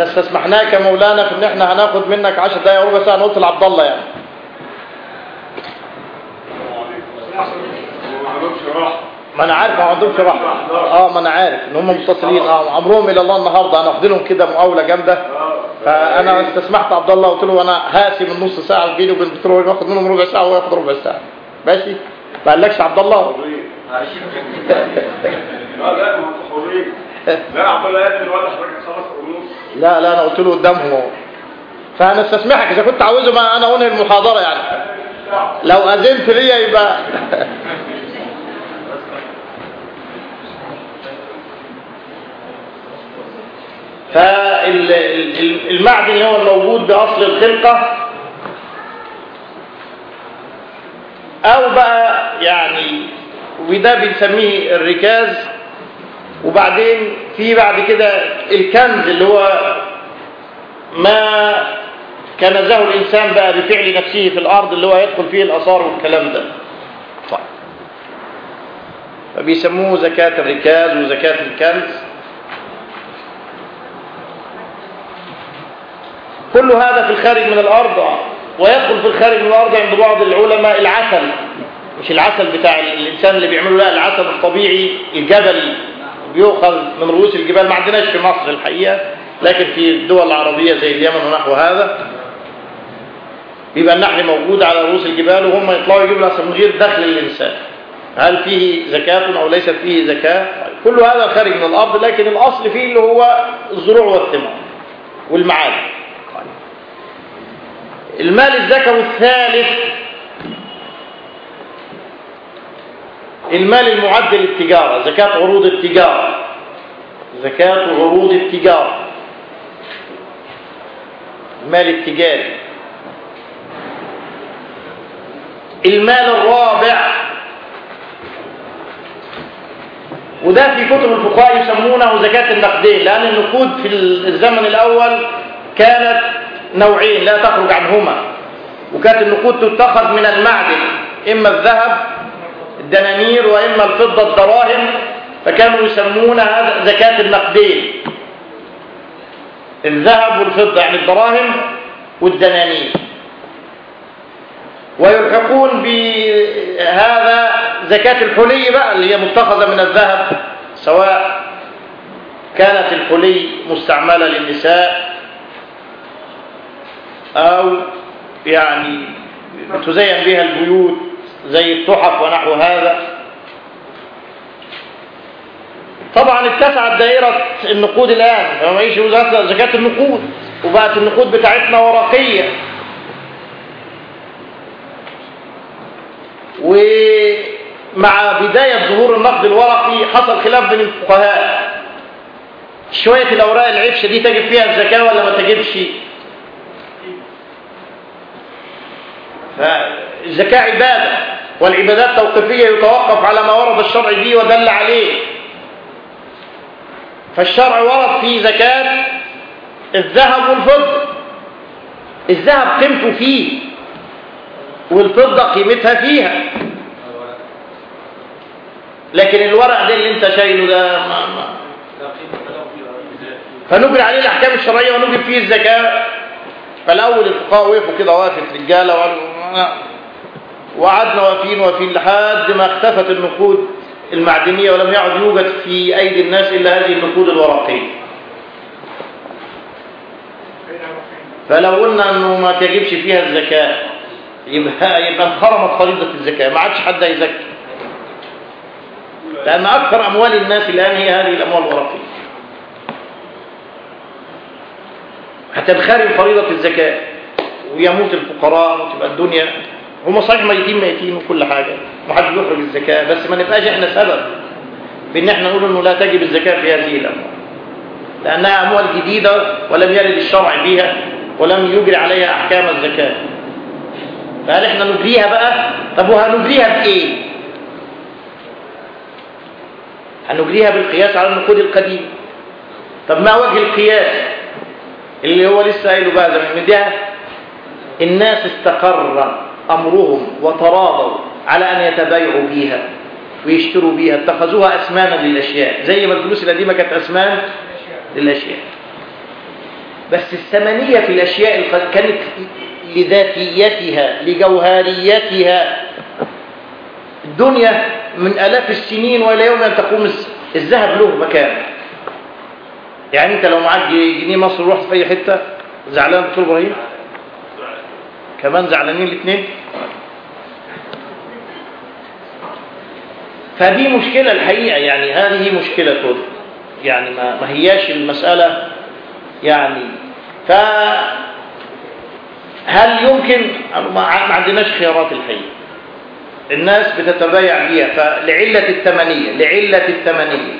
إحنا استسمحناك يا مولانا في ان إحنا هناخد منك 10 دقايق ربع ساعة نقول لعبد الله يعني. ما أنا عارف ما عندهمش راحه آه ما أنا عارف إن هم متصلين. آه عمرهم إلى الله النهارده. هناخد لهم كده مقاولة جامدة. فأنا استسمحت عبد الله قلت له أنا هاسي من نص ساعة بيني وبين الدكتور باخد منهم ربع ساعة وهو ياخد ربع ساعة. ماشي؟ ما قالكش عبد الله. لا لا عبد الله قال الواد حضرتك خلص. ونص لا لا أنا قلت له قدامهم اهو فأنا استسمحك إذا كنت عاوزه ما أنا انهي المحاضرة يعني. لو أذنت ليا يبقى. فالمعدن هو الموجود بأصل الخلقة. أو بقى يعني وده بنسميه الركاز. وبعدين في بعد كده الكنز اللي هو ما كنزه الإنسان بقى بفعل نفسه في الأرض اللي هو يدخل فيه الأثار والكلام ده. طيب. فبيسموه زكاة الركاز وزكاة الكنز. كل هذا في الخارج من الأرض ويدخل في الخارج من الأرض عند بعض العلماء العسل. مش العسل بتاع الإنسان اللي بيعمله لا العسل الطبيعي الجبلي بيؤخذ من رؤوس الجبال. ما عندناش في مصر الحقيقة لكن في الدول العربية زي اليمن ونحو هذا بيبقى النحل موجود على رؤوس الجبال وهم يطلعوا يجيبوا الأصل من غير دخل الإنسان هل فيه زكاة أو ليست فيه زكاة؟ كل هذا خارج من الأرض لكن الأصل فيه اللي هو الزروع والثمار والمعادن. المال الزكوي الثالث المال المعد للتجارة زكاة عروض التجارة. زكاة عروض التجارة. المال التجاري. المال الرابع. وده في كتب الفقهاء يسمونه زكاة النقدين لأن النقود في الزمن الأول كانت نوعين لا تخرج عنهما. وكانت النقود تتخذ من المعدن إما الذهب الدنانير وإما الفضة الدراهم فكانوا يسمون هذا زكاة النقدين. الذهب والفضة يعني الدراهم والدنانير. ويلحقون بهذا زكاة الحلي بقى اللي هي متخذة من الذهب سواء كانت الحلي مستعملة للنساء أو يعني تزين بها البيوت. زي التحف ونحو هذا. طبعا اتسعت دائرة النقود الآن. يجي وزارة زكاة النقود وبقت النقود بتاعتنا ورقية. ومع بداية ظهور النقد الورقي حصل خلاف بين الفقهاء. شوية الأوراق العفشة دي تجب فيها الزكاة ولا ما تجبش؟ فالزكاة عبادة والعبادات توقيفية يتوقف على ما ورد الشرع به ودل عليه. فالشرع ورد في زكاة الذهب والفضة. الذهب قيمته فيه والفضة قيمتها فيها. لكن الورق ده اللي انت شايله ده ما ما فنجري عليه الأحكام الشرعية ونجري فيه الزكاة. فالأول الفقهاء وقفوا كده وقفت رجاله وقالوا وقعدنا واقفين واقفين لحد ما اختفت النقود المعدنية ولم يعد يوجد في أيدي الناس إلا هذه النقود الورقية. فلو قلنا إنه ما تجبش فيها الزكاة يبقى يبقى انخرمت فريضه الزكاة ما عادش حد يزكي لأن أكثر أموال الناس الآن هي هذه الأموال الورقية. هتنخرم فريضه الزكاة. ويموت الفقراء وتبقى الدنيا. هم صحيح ميتين ميتين وكل حاجة. وحد يخرج الزكاة بس ما نبقاش إحنا سبب بإن إحنا نقول إنه لا تجب الزكاة في هذه الاموال لأنها أموال جديدة ولم يرد الشرع بها ولم يجري عليها أحكام الزكاة. فهل إحنا نجريها بقى؟ طب وهنجريها بإيه؟ هنجريها بالقياس على النقود القديمة؟ طب ما وجه القياس اللي هو لسه قايله بقى زمان؟ من ده الناس استقر أمرهم وتراضوا على أن يتبايعوا بيها ويشتروا بيها اتخذوها أسمانا للأشياء زي ما الفلوس القديمة كانت أسمان للأشياء. بس الثمنية في الأشياء الق- كانت لذاتيتها لجوهريتها. الدنيا من آلاف السنين وإلى يوم أن تقوم الذهب له مكان. يعني أنت لو معاك جنيه مصر ورحت في أي حتة زعلان دكتور إبراهيم؟ كمان زعلانين الاثنين؟ فدي مشكلة الحقيقة يعني هذه مشكلة كل يعني ما, ما هياش المسألة يعني ف هل يمكن؟ ما عندناش خيارات الحقيقة. الناس بتتبايع بيها فلعلة الثمنية لعلة الثمنية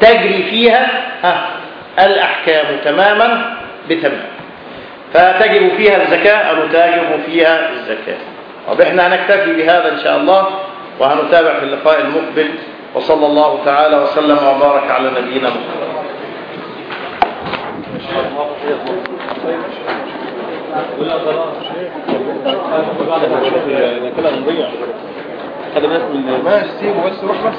تجري فيها ها الأحكام تماما بتمام. فتجب فيها الزكاة أو تجب فيها الزكاة. طب إحنا هنكتفي بهذا إن شاء الله وهنتابع في اللقاء المقبل وصلى الله تعالى وسلم وبارك على نبينا محمد. خلي بالك من ماشي سيبه بس روح بس